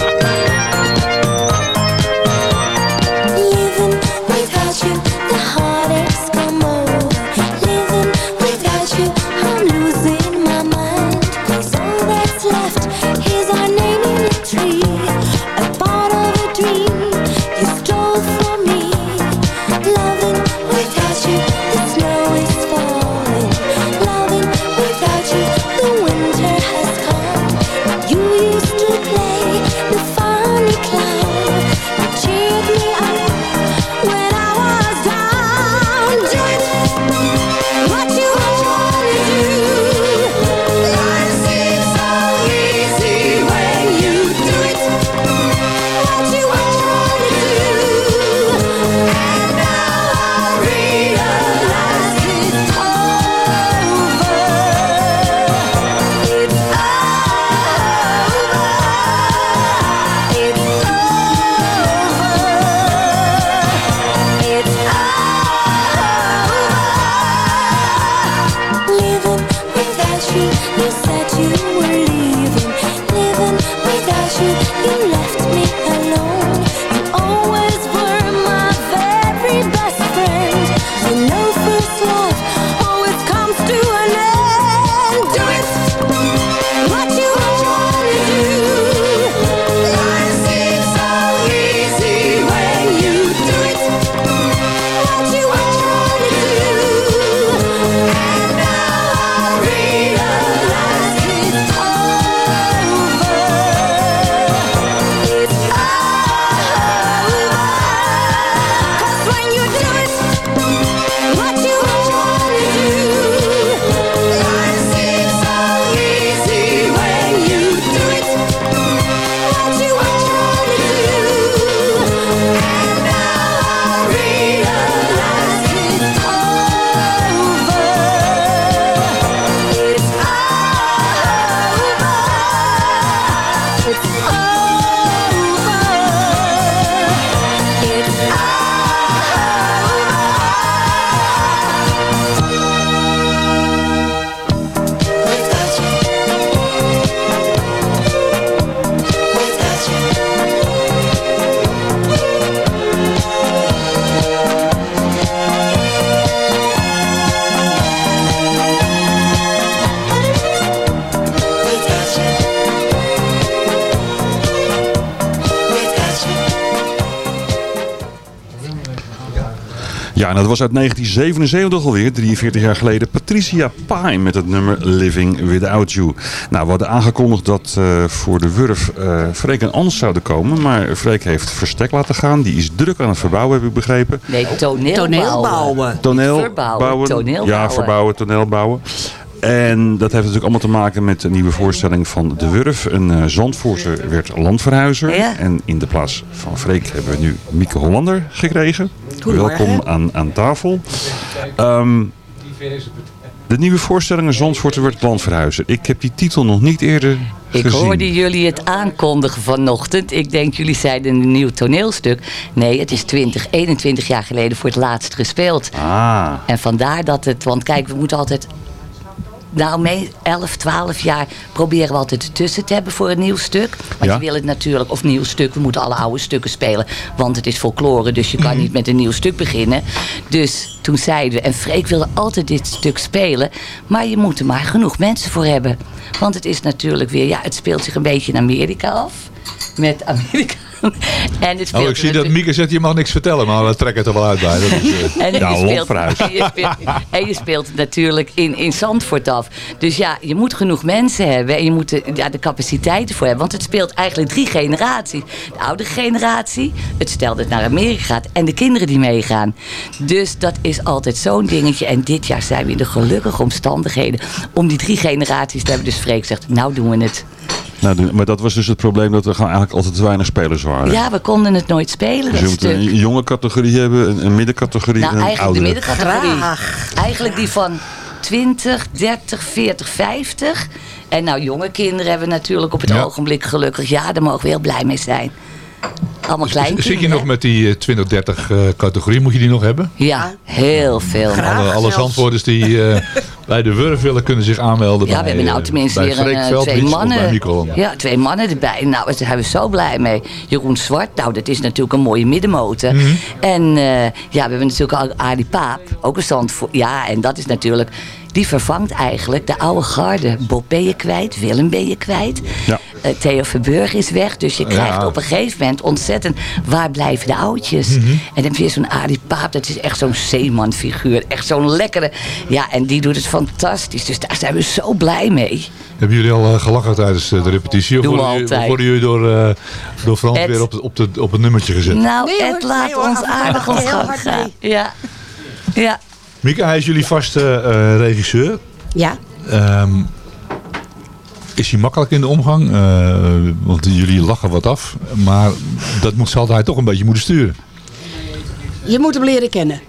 en dat was uit 1977 alweer, 43 jaar geleden, Patricia Pai met het nummer Living Without You. Nou, we hadden aangekondigd dat eh, voor de Wurf eh Freek en Ans zouden komen, maar Freek heeft verstek laten gaan. Die is druk aan het verbouwen, heb ik begrepen. Nee, toneel, Toneel bouwen. bouwen. Toneel Verbouwen, toneel ja, bouwen. verbouwen, toneel bouwen. En dat heeft natuurlijk allemaal te maken met de nieuwe voorstelling van De Wurf. Een uh, Zandvoorter werd landverhuizer. Ja. En in de plaats van Freek hebben we nu Mieke Hollander gekregen. Welkom aan, aan tafel. Ehm, de nieuwe voorstelling Zandvoorter werd landverhuizer. Ik heb die titel nog niet eerder Ik gezien. hoorde jullie het aankondigen vanochtend. Ik denk, jullie zeiden een nieuw toneelstuk. Nee, het is 20, 21 jaar geleden voor het laatst gespeeld. Ah. En vandaar dat het, want kijk, we moeten altijd... Nou, mee 11, 12 jaar proberen we altijd tussen te hebben voor een nieuw stuk. Want Ja. je wil het natuurlijk, of nieuw stuk, we moeten alle oude stukken spelen. Want het is folklore, dus je kan niet met een nieuw stuk beginnen. Dus toen zeiden we, en Freek wilde altijd dit stuk spelen. Maar je moet er maar genoeg mensen voor hebben. Want het is natuurlijk weer, ja, het speelt zich een beetje in Amerika af. Met Amerika. En het speelt Oh, ik zie dat Mieke zegt, je mag niks vertellen, maar we trekken het er wel uit bij. Dat is, eh, en, je speelt, en, je speelt, en je speelt natuurlijk in, in Zandvoort af. Dus ja, je moet genoeg mensen hebben. En je moet de, ja, de capaciteiten voor hebben. Want het speelt eigenlijk drie generaties. De oude generatie, het stel dat naar Amerika gaat. En de kinderen die meegaan. Dus dat is altijd zo'n dingetje. En dit jaar zijn we in de gelukkige omstandigheden. Om die drie generaties te hebben. Dus Freek zegt, nou doen we het. Nou, maar dat was dus het probleem dat er gewoon eigenlijk altijd te weinig spelers waren. Ja, we konden het nooit spelen, Dus je moet stuk. een jonge categorie hebben, een, een middencategorie Nou, en een eigenlijk de oudere. middencategorie. Eigenlijk die van 20, 30, 40, 50. En nou, jonge kinderen hebben we natuurlijk op het Ja. ogenblik gelukkig. Ja, daar mogen we heel blij mee zijn. Allemaal kleinkinderen. Zit je nog met die eh, 20, 30 eh, categorie? Moet je die nog hebben? Ja, heel veel. Alle, alle zandwoorders die eh, bij de Wurf willen kunnen zich aanmelden. Ja, bij, we hebben nou eh, tenminste weer een, eh, twee mannen. Ja, twee mannen erbij. Nou, daar zijn we zo blij mee. Jeroen Zwart, nou, dat is natuurlijk een mooie middenmotor. Mhm. En eh, ja, we hebben natuurlijk al Arie Paap, ook een stand voor. Ja, en dat is natuurlijk. Die vervangt eigenlijk de oude garde. Bob ben je kwijt, Willem ben je kwijt. Ja. Eh, Theo Verburg is weg. Dus je krijgt Ja. op een gegeven moment ontzettend... waar blijven de oudjes? Mhm. En dan heb je zo'n Arie Paap. Dat is echt zo'n zeemanfiguur. Echt zo'n lekkere... Ja, en die doet het fantastisch. Dus daar zijn we zo blij mee. Hebben jullie al eh, gelachen tijdens eh, de repetitie? Of Doen we worden jullie- worden jullie door, eh, door Frans Ed. weer op, het- op, de, op het nummertje gezet? Nou, Nee, hoor. het laat Nee, hoor, ons aardig ons heel gang gaan. Ja. Ja. Mika, hij is jullie vaste eh, regisseur. Ja. Ehm, is hij makkelijk in de omgang? Eh, want jullie lachen wat af. Maar dat moet, zal hij toch een beetje moeten sturen. Je moet hem leren kennen.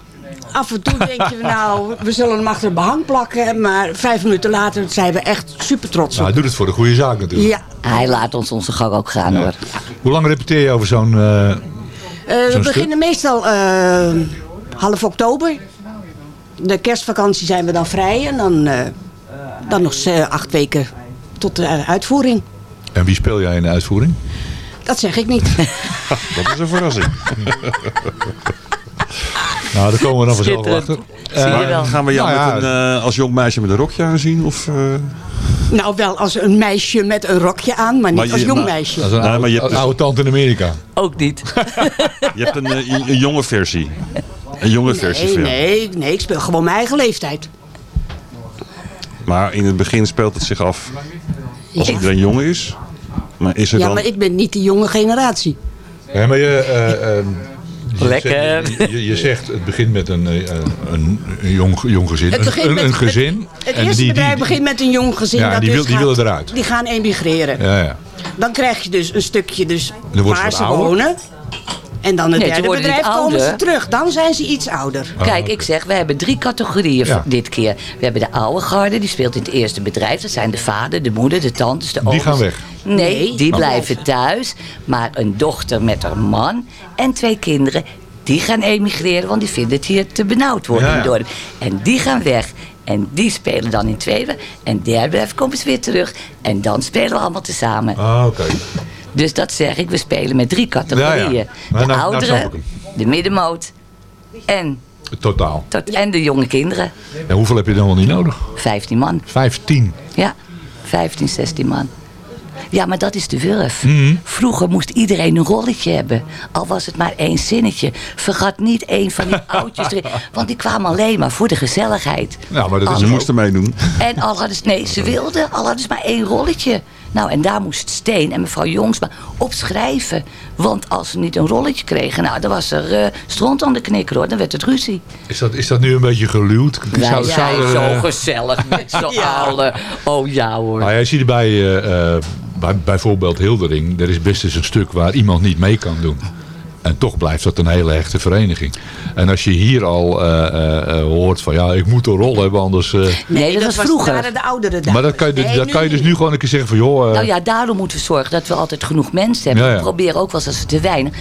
Af en toe denk je, nou, we zullen hem achter behang plakken. Maar vijf minuten later zijn we echt super trots Nou, op. hij doet het voor de goede zaak natuurlijk. Ja. Hij laat ons onze gang ook gaan hoor. Hoe lang repeteer je over zo'n... eh, Eh, we beginnen meestal eh, half oktober. De kerstvakantie zijn we dan vrij. En dan, eh, dan nog acht weken tot de uitvoering. en wie speel jij in de uitvoering? Dat zeg ik niet. Dat is een verrassing. Nou, daar komen we dan vanzelf wel achter. Eh, gaan we jou nou ja, met een, eh, als jong meisje met een rokje aanzien? Of, eh? nou, wel als een meisje met een rokje aan, maar niet Maar je- als jong maar- meisje. Is een Nee, oude, maar je hebt dus- oude tante in Amerika. Ook niet. Je hebt een, een, een jonge versie. Een jonge versie nee, nee, ik speel gewoon mijn eigen leeftijd. Maar in het begin speelt het zich af als Ja. iedereen jong is. Maar is er Ja, dan... maar ik ben niet die jonge generatie. Ja, maar je, eh, ehm, je Lekker. Zegt, je, je zegt het begint met een, eh, een, jong, jong gezin. Het begint een, met- een gezin. Het En eerste die- bedrijf die- begint met een jong gezin. Ja, dat die dus wil- die gaat- willen eruit. Die gaan emigreren. Ja, ja. Dan krijg je dus een stukje dus waar ze wonen. En dan het Nee, derde bedrijf komen ze terug. Dan zijn ze iets ouder. Kijk, ik zeg, we hebben drie categorieën Ja. dit keer. We hebben de oude garde, die speelt in het eerste bedrijf. Dat zijn de vader, de moeder, de tantes, de Die ooms. gaan weg. Nee, Nee, die oh. blijven thuis. Maar een dochter met haar man en twee kinderen, die gaan emigreren. Want die vinden het hier te benauwd worden Ja, in het dorp. En die gaan weg. En die spelen dan in tweede. En derde bedrijf komen ze weer terug. En dan spelen we allemaal tezamen. Ah, oké. Dus dat zeg ik, we spelen met drie categorieën. Ja, ja. Maar De nou- nou ouderen, de middenmoot en, Totaal. tot, en de jonge kinderen. En hoeveel heb je dan wel niet nodig? 15 man. 15. Ja, 15, 16 man. Ja, maar dat is de wurf. Mhm. Vroeger moest iedereen een rolletje hebben. Al was het maar één zinnetje. Vergat niet één van die oudjes erin. Want die kwamen alleen maar voor de gezelligheid. Ja, maar dat Al- Ze moesten meedoen. En al hadden ze, nee, ze wilden, al hadden ze maar één rolletje. Nou, en daar moest Steen en mevrouw Jongsma op schrijven. Want als ze niet een rolletje kregen, nou, dan was er eh, stront aan de knikker hoor. Dan werd het ruzie. Is dat, is dat nu een beetje geluwd? Wij Zou- zijn zou zo eh, gezellig met z'n allen. Oh ja hoor. Nou, jij ziet bij, eh, bij bijvoorbeeld Hildering, er is best eens een stuk waar iemand niet mee kan doen. En toch blijft dat een hele hechte vereniging. En als je hier al eh, eh, eh, hoort van ja, ik moet een rol hebben, anders... eh, Nee, dat was vroeger. waren de oudere dames. maar dat kan, je, Nee, dat nu kan je dus niet. nu gewoon een keer zeggen van joh... eh, Nou ja, daarom moeten we zorgen dat we altijd genoeg mensen hebben. Ja, ja. We proberen ook wel eens als het te weinig.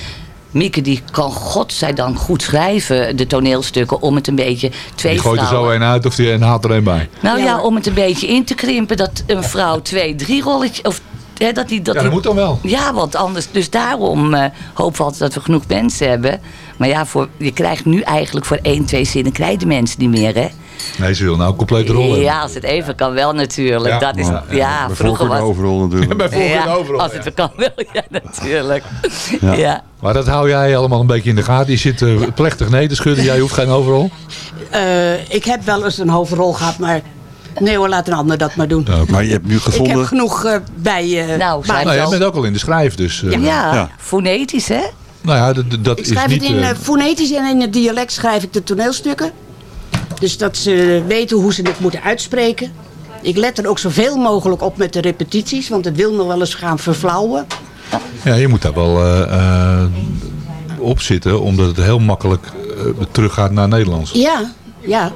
Mieke die kan godzijdank goed schrijven, de toneelstukken, om het een beetje twee die gooit er zo een uit of die en haalt er een bij. Nou ja, om het een beetje in te krimpen, dat een vrouw twee, drie rolletjes... Of, hè, dat die, dat Ja, die- moet dan wel. Ja, want anders... Dus daarom eh, hopen we altijd dat we genoeg mensen hebben. Maar ja, voor, je krijgt nu eigenlijk voor één, twee zinnen... krijgen de mensen niet meer, hè? Nee, ze wil nou een complete rol hebben. Ja, als het even kan wel natuurlijk. Ja, dat is, maar- ja, Bij vroeger was... overal natuurlijk. Bij voorkeur Ja, de overal, Als het kan wel, ja, natuurlijk. Ja. ja. Maar dat hou jij allemaal een beetje in de gaten. Je zit eh, plechtig nee te schudden. Jij hoeft geen overal. Eh, ik heb wel eens een hoofdrol gehad, maar nee hoor, laat een ander dat maar doen. Maar je hebt nu Ik gevonden... heb genoeg eh, bij eh Nou, Nou, jij bent ook al in de schrijf, dus... eh, Ja, Ja. fonetisch, hè? Nou ja, dat, dat Ik is schrijf niet... het in fonetisch en in het dialect schrijf ik de toneelstukken. Dus dat ze weten hoe ze het moeten uitspreken. Ik let er ook zoveel mogelijk op met de repetities, want het wil nog wel eens gaan verflauwen. Ja, je moet daar wel eh, eh, op zitten, omdat het heel makkelijk teruggaat naar Nederlands. Ja, ja.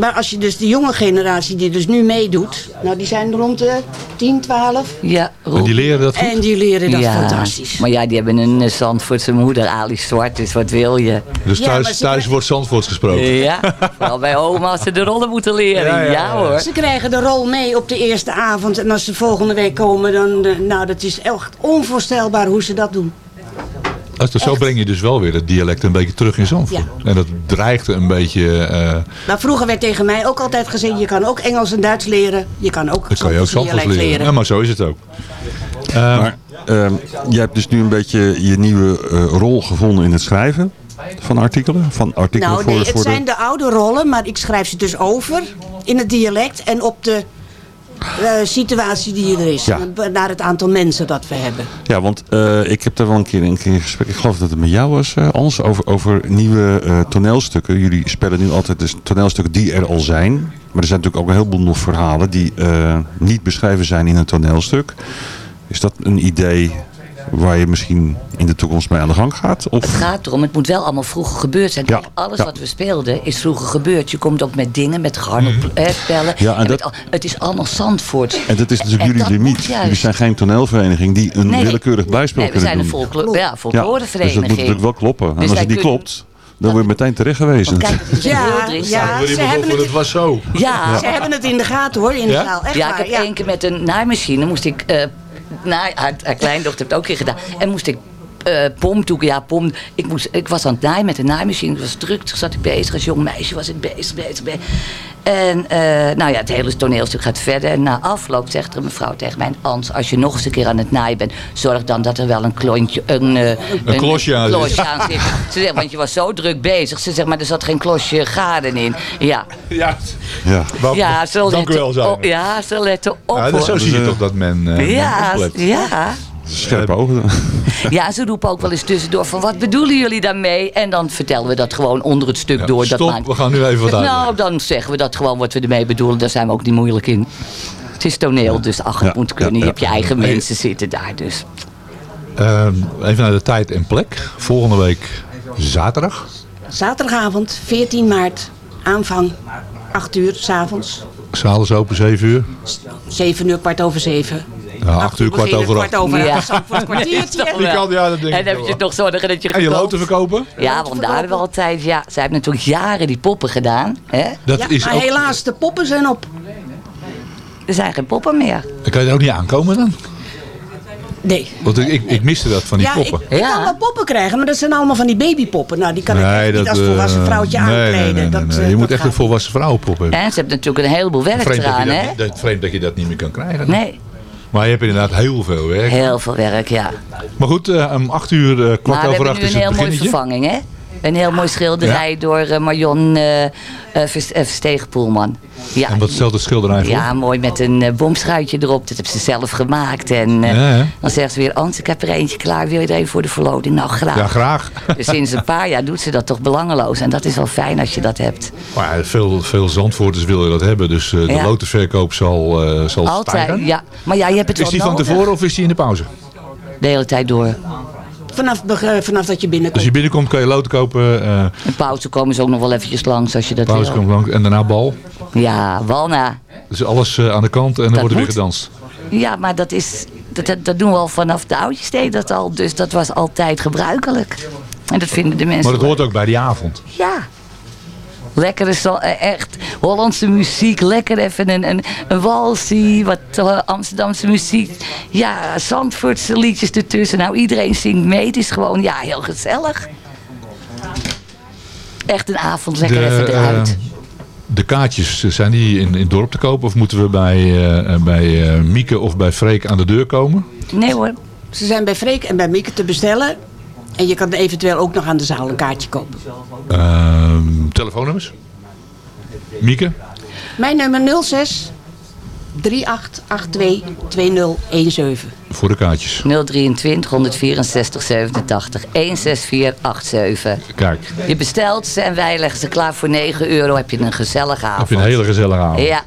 Maar als je dus de jonge generatie die dus nu meedoet, nou die zijn rond de 10, 12. Ja, En die leren dat goed? En die leren dat ja. fantastisch. Maar ja, die hebben een uh, Zandvoortse moeder, Ali Zwart, dus wat wil je? Dus Ja, thuis, thuis wordt Zandvoorts gesproken. Ja, vooral bij oma als ze de rollen moeten leren. Ja, Ja, ja, ja. hoor. Ze krijgen de rol mee op de eerste avond. En als ze volgende week komen, dan... eh, Nou, dat is echt onvoorstelbaar hoe ze dat doen. Als dat, zo breng je dus wel weer het dialect een beetje terug in Zandvoort. En dat dreigt een beetje... eh Maar vroeger werd tegen mij ook altijd gezegd... je kan ook Engels en Duits leren. Je kan ook dan kan je ook dialect leren. Ja, maar zo is het ook. Maar ehm, jij hebt dus nu een beetje je nieuwe eh, rol gevonden in het schrijven van artikelen? Van artikelen Nou voor, nee, het voor zijn de oude rollen, maar ik schrijf ze dus over in het dialect en op de eh, situatie die er is. Ja. Naar het aantal mensen dat we hebben. Ja, want eh, ik heb daar wel een keer een keer in gesprek. Ik geloof dat het met jou was, eh Ans, over, over nieuwe toneelstukken. Jullie spelen nu altijd dus toneelstukken die er al zijn. Maar er zijn natuurlijk ook een heleboel nog verhalen die niet beschreven zijn in een toneelstuk. Is dat een idee waar je misschien in de toekomst mee aan de gang gaat? Of? Het gaat erom, het moet wel allemaal vroeger gebeurd zijn. Ja, alles ja. wat we speelden is vroeger gebeurd. Je komt ook met dingen, met garnelspellen. Ja, en en dat- al- het is allemaal Zandvoort. En dat is natuurlijk En jullie limiet. Jullie zijn geen toneelvereniging die een Nee. willekeurig blijspel Nee, we kunnen zijn een doen. folklo- ja, folklorevereniging. dus dat moet natuurlijk wel kloppen. En Dus als wij het niet kunnen- klopt, dan word je meteen terecht gewezen. Kijk, het een Ja, ze hebben, het, was zo. Ja. ze hebben het in de gaten hoor, in de Ja? zaal. Echt ja, ik waar, heb één keer met een naaimachine moest ik. eh naar, haar, haar kleindochter heeft het ook een keer gedaan. En moest ik. Eh pom toe, ja, pom. Ik, moest, ik was aan het naaien met een naaimachine. Ik was druk, toen zat ik bezig. Als jong meisje was ik bezig, bezig, bezig. En eh, nou ja, het hele toneelstuk gaat verder. En na afloop zegt er een mevrouw tegen mij... Ans, als je nog eens een keer aan het naaien bent... zorg dan dat er wel een klontje... Een, eh, Een klosje aan zit. klosje aan zit. Ze zegt, want je was zo druk bezig. Ze zegt, maar er zat geen klosje garen in. Ja, Ja, Ja. ja ze dank u letten wel, zijn op. Ja, ze letten op. Ja, dus zo zie je toch dat men, eh, men Ja, ja. Scherpe ogen. ja, ze roepen ook wel eens tussendoor van wat bedoelen jullie daarmee? En dan vertellen we dat gewoon onder het stuk Ja, door. dat maakt- we gaan nu even wat uitleggen. Nou, dan zeggen we dat gewoon wat we ermee bedoelen. Daar zijn we ook niet moeilijk in. Het is toneel, dus ach, het Ja, moet kunnen. ja, Je hebt je eigen mensen zitten daar dus. Ehm, even naar de tijd en plek. Volgende week zaterdag. Zaterdagavond, 14 maart, aanvang, 8 uur, s'avonds. Zaal is open 7 uur. 7 uur, kwart over 7. Ja, 8 uur, kwart over 8. kwart over Ja. acht. Een kwartiertje. Die kan, ja, dat denk en dan heb je toch zorgen dat je En je loten verkopen? Ja, want daar hebben we altijd... Ja, zij hebben natuurlijk jaren die poppen gedaan. Hè? Dat Ja, is maar ook, helaas, de poppen zijn op. Er zijn geen poppen meer. kan je er ook niet aankomen dan? Nee. Want ik, ik, ik miste dat van die ja, poppen. Ik, ik kan wel poppen krijgen, maar dat zijn allemaal van die babypoppen. Nou, die kan ik echt niet als eh, volwassen vrouwtje nee, aankleden. Nee, nee, nee, dat, nee. eh, Je dat moet echt gaat een volwassen vrouwenpop hebben. En ze hebben natuurlijk een heleboel werk eraan, hè? vreemd dat je dat niet meer kan krijgen. Nee, Maar je hebt inderdaad heel veel werk. heel veel werk, ja. Maar goed, eh, om 8 uur, eh, kwart maar we over hebben 8 nu is een het heel mooie vervanging, hè? Een heel mooi schilderij door eh, Marion eh eh, Vers- Verstegen-Poelman. Ja, En wat stelt het schilderij voor? ja, mooi met een bomschuitje erop. Dat hebben ze zelf gemaakt. En Ja, dan zegt ze weer, Ans, ik heb er eentje klaar. Wil je er even voor de verloting? Nou, graag. Ja, graag. Dus sinds een paar jaar doet ze dat toch belangeloos. En dat is wel fijn als je dat hebt. Maar veel, veel Zandvoorters willen dat hebben. Dus de Ja. lotenverkoop zal, zal Altijd, stijgen. ja. Maar ja, je hebt het Is die van tevoren of is die in de pauze? De hele tijd door. Vanaf, beg- vanaf dat je binnenkomt. Als je binnenkomt kan je loten kopen. eh In pauze komen ze ook nog wel eventjes langs als je dat pauze wil. komt langs en daarna bal. Ja, Walna. Dus alles eh, aan de kant en dan Dat wordt er weer gedanst. Ja, maar dat, is, dat, dat, dat doen we al vanaf de oudjes deed dat al. Dus dat was altijd gebruikelijk. En dat vinden de mensen... Maar dat hoort ook bij die avond. Ja. Lekkere, echt Hollandse muziek. Lekker even een, een, een walsie, wat eh, Amsterdamse muziek. Ja, Zandvoortse liedjes ertussen. Nou, iedereen zingt mee. Het is gewoon, ja, heel gezellig. Echt een avond, lekker even eruit. eh, de kaartjes, eh, zijn die in, in het dorp te kopen? Of moeten we bij, eh, bij eh, Mieke of bij Freek aan de deur komen? Nee hoor. Ze zijn bij Freek en bij Mieke te bestellen. En je kan eventueel ook nog aan de zaal een kaartje kopen. Ehm, telefoonnummers? Mieke? Mijn nummer 06 3882 2017. Voor de kaartjes. 023 164 87 16487. Kijk, Je bestelt ze en wij leggen ze klaar voor 9 euro. Heb je een gezellige avond. heb je een hele gezellige avond. Ja.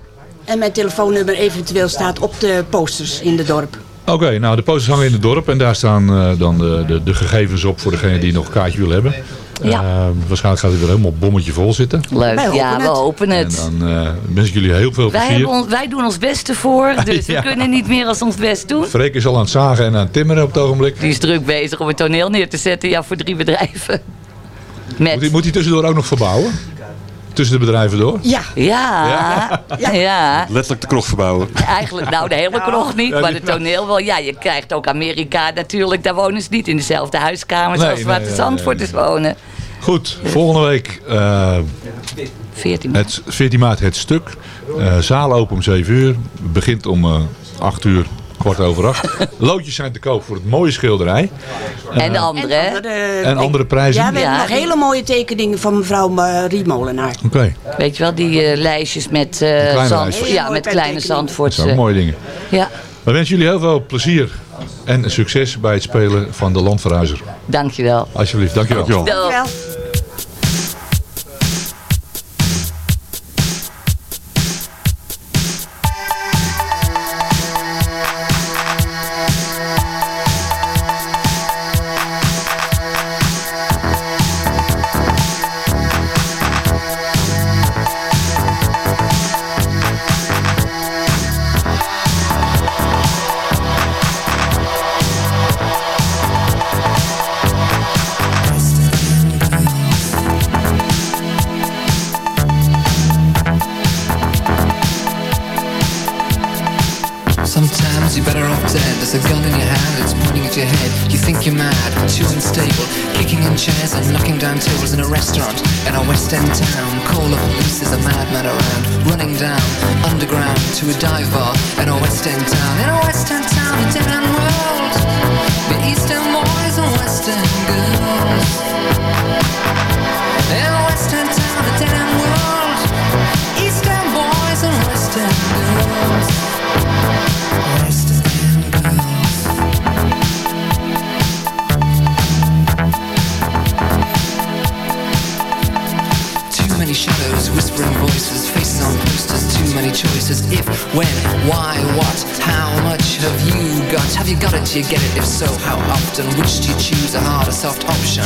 En mijn telefoonnummer eventueel staat op de posters in de dorp. Oké, nou de posters hangen in het dorp en daar staan eh, dan de, de, de gegevens op voor degene die nog een kaartje wil hebben. Ja. Eh, waarschijnlijk gaat het weer helemaal bommetje vol zitten. Leuk, Wij ja, we hopen het. En dan eh, wens ik jullie heel veel Wij, plezier. wij doen ons best ervoor, dus Ja. we kunnen niet meer als ons best doen. Freek is al aan het zagen en aan het timmeren op het ogenblik. Die is druk bezig om het toneel neer te zetten, ja, voor drie bedrijven. Met... Moet hij, moet hij tussendoor ook nog verbouwen? Tussen de bedrijven door? Ja. Ja, ja. Letterlijk de kroeg verbouwen. Eigenlijk, nou de hele kroeg niet, maar het toneel wel. Ja, je krijgt ook Amerika natuurlijk, daar wonen ze niet in dezelfde huiskamers Nee, als waar nee, de nee, Zandvoorters wonen. Goed, volgende week eh, 14 het 14 maart het stuk. Eh zaal open om 7 uur. Begint om eh 8 uur, kwart over 8. Loodjes zijn te koop voor het mooie schilderij. En de Eh, andere, hè? En andere prijzen? Ja, we Ja, hebben nog hele mooie tekeningen van mevrouw Marie Molenaar. Oké, Weet je wel, die eh, lijstjes met, eh kleine zand, lijstjes. ja, met mooie kleine pentekeningen. dat zijn ook Zandvoortse. mooie dingen. Ja, We wensen jullie heel veel plezier en succes bij het spelen van de Landverhuizer. dankjewel. Alsjeblieft, dankjewel. Doei. Wel. Sometimes you're better off dead. There's a gun in your hand, it's pointing at your head. You think you're mad, too unstable. Kicking in chairs and knocking down tables in a restaurant in a West End town. Call the police, there's a madman around. Running down, underground to a dive bar in a West End town. In a West End town, a dead end world. The East End boys and West End girls. In a West End town, a dead end world. East End boys and West End girls. You got? Have you got it? Do you get it? If so, how often? Which do you choose, a hard or soft option?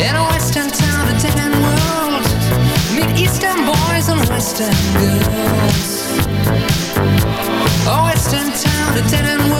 In a western town, a dead end world, eastern boys and western girls. A western town, a dead end world,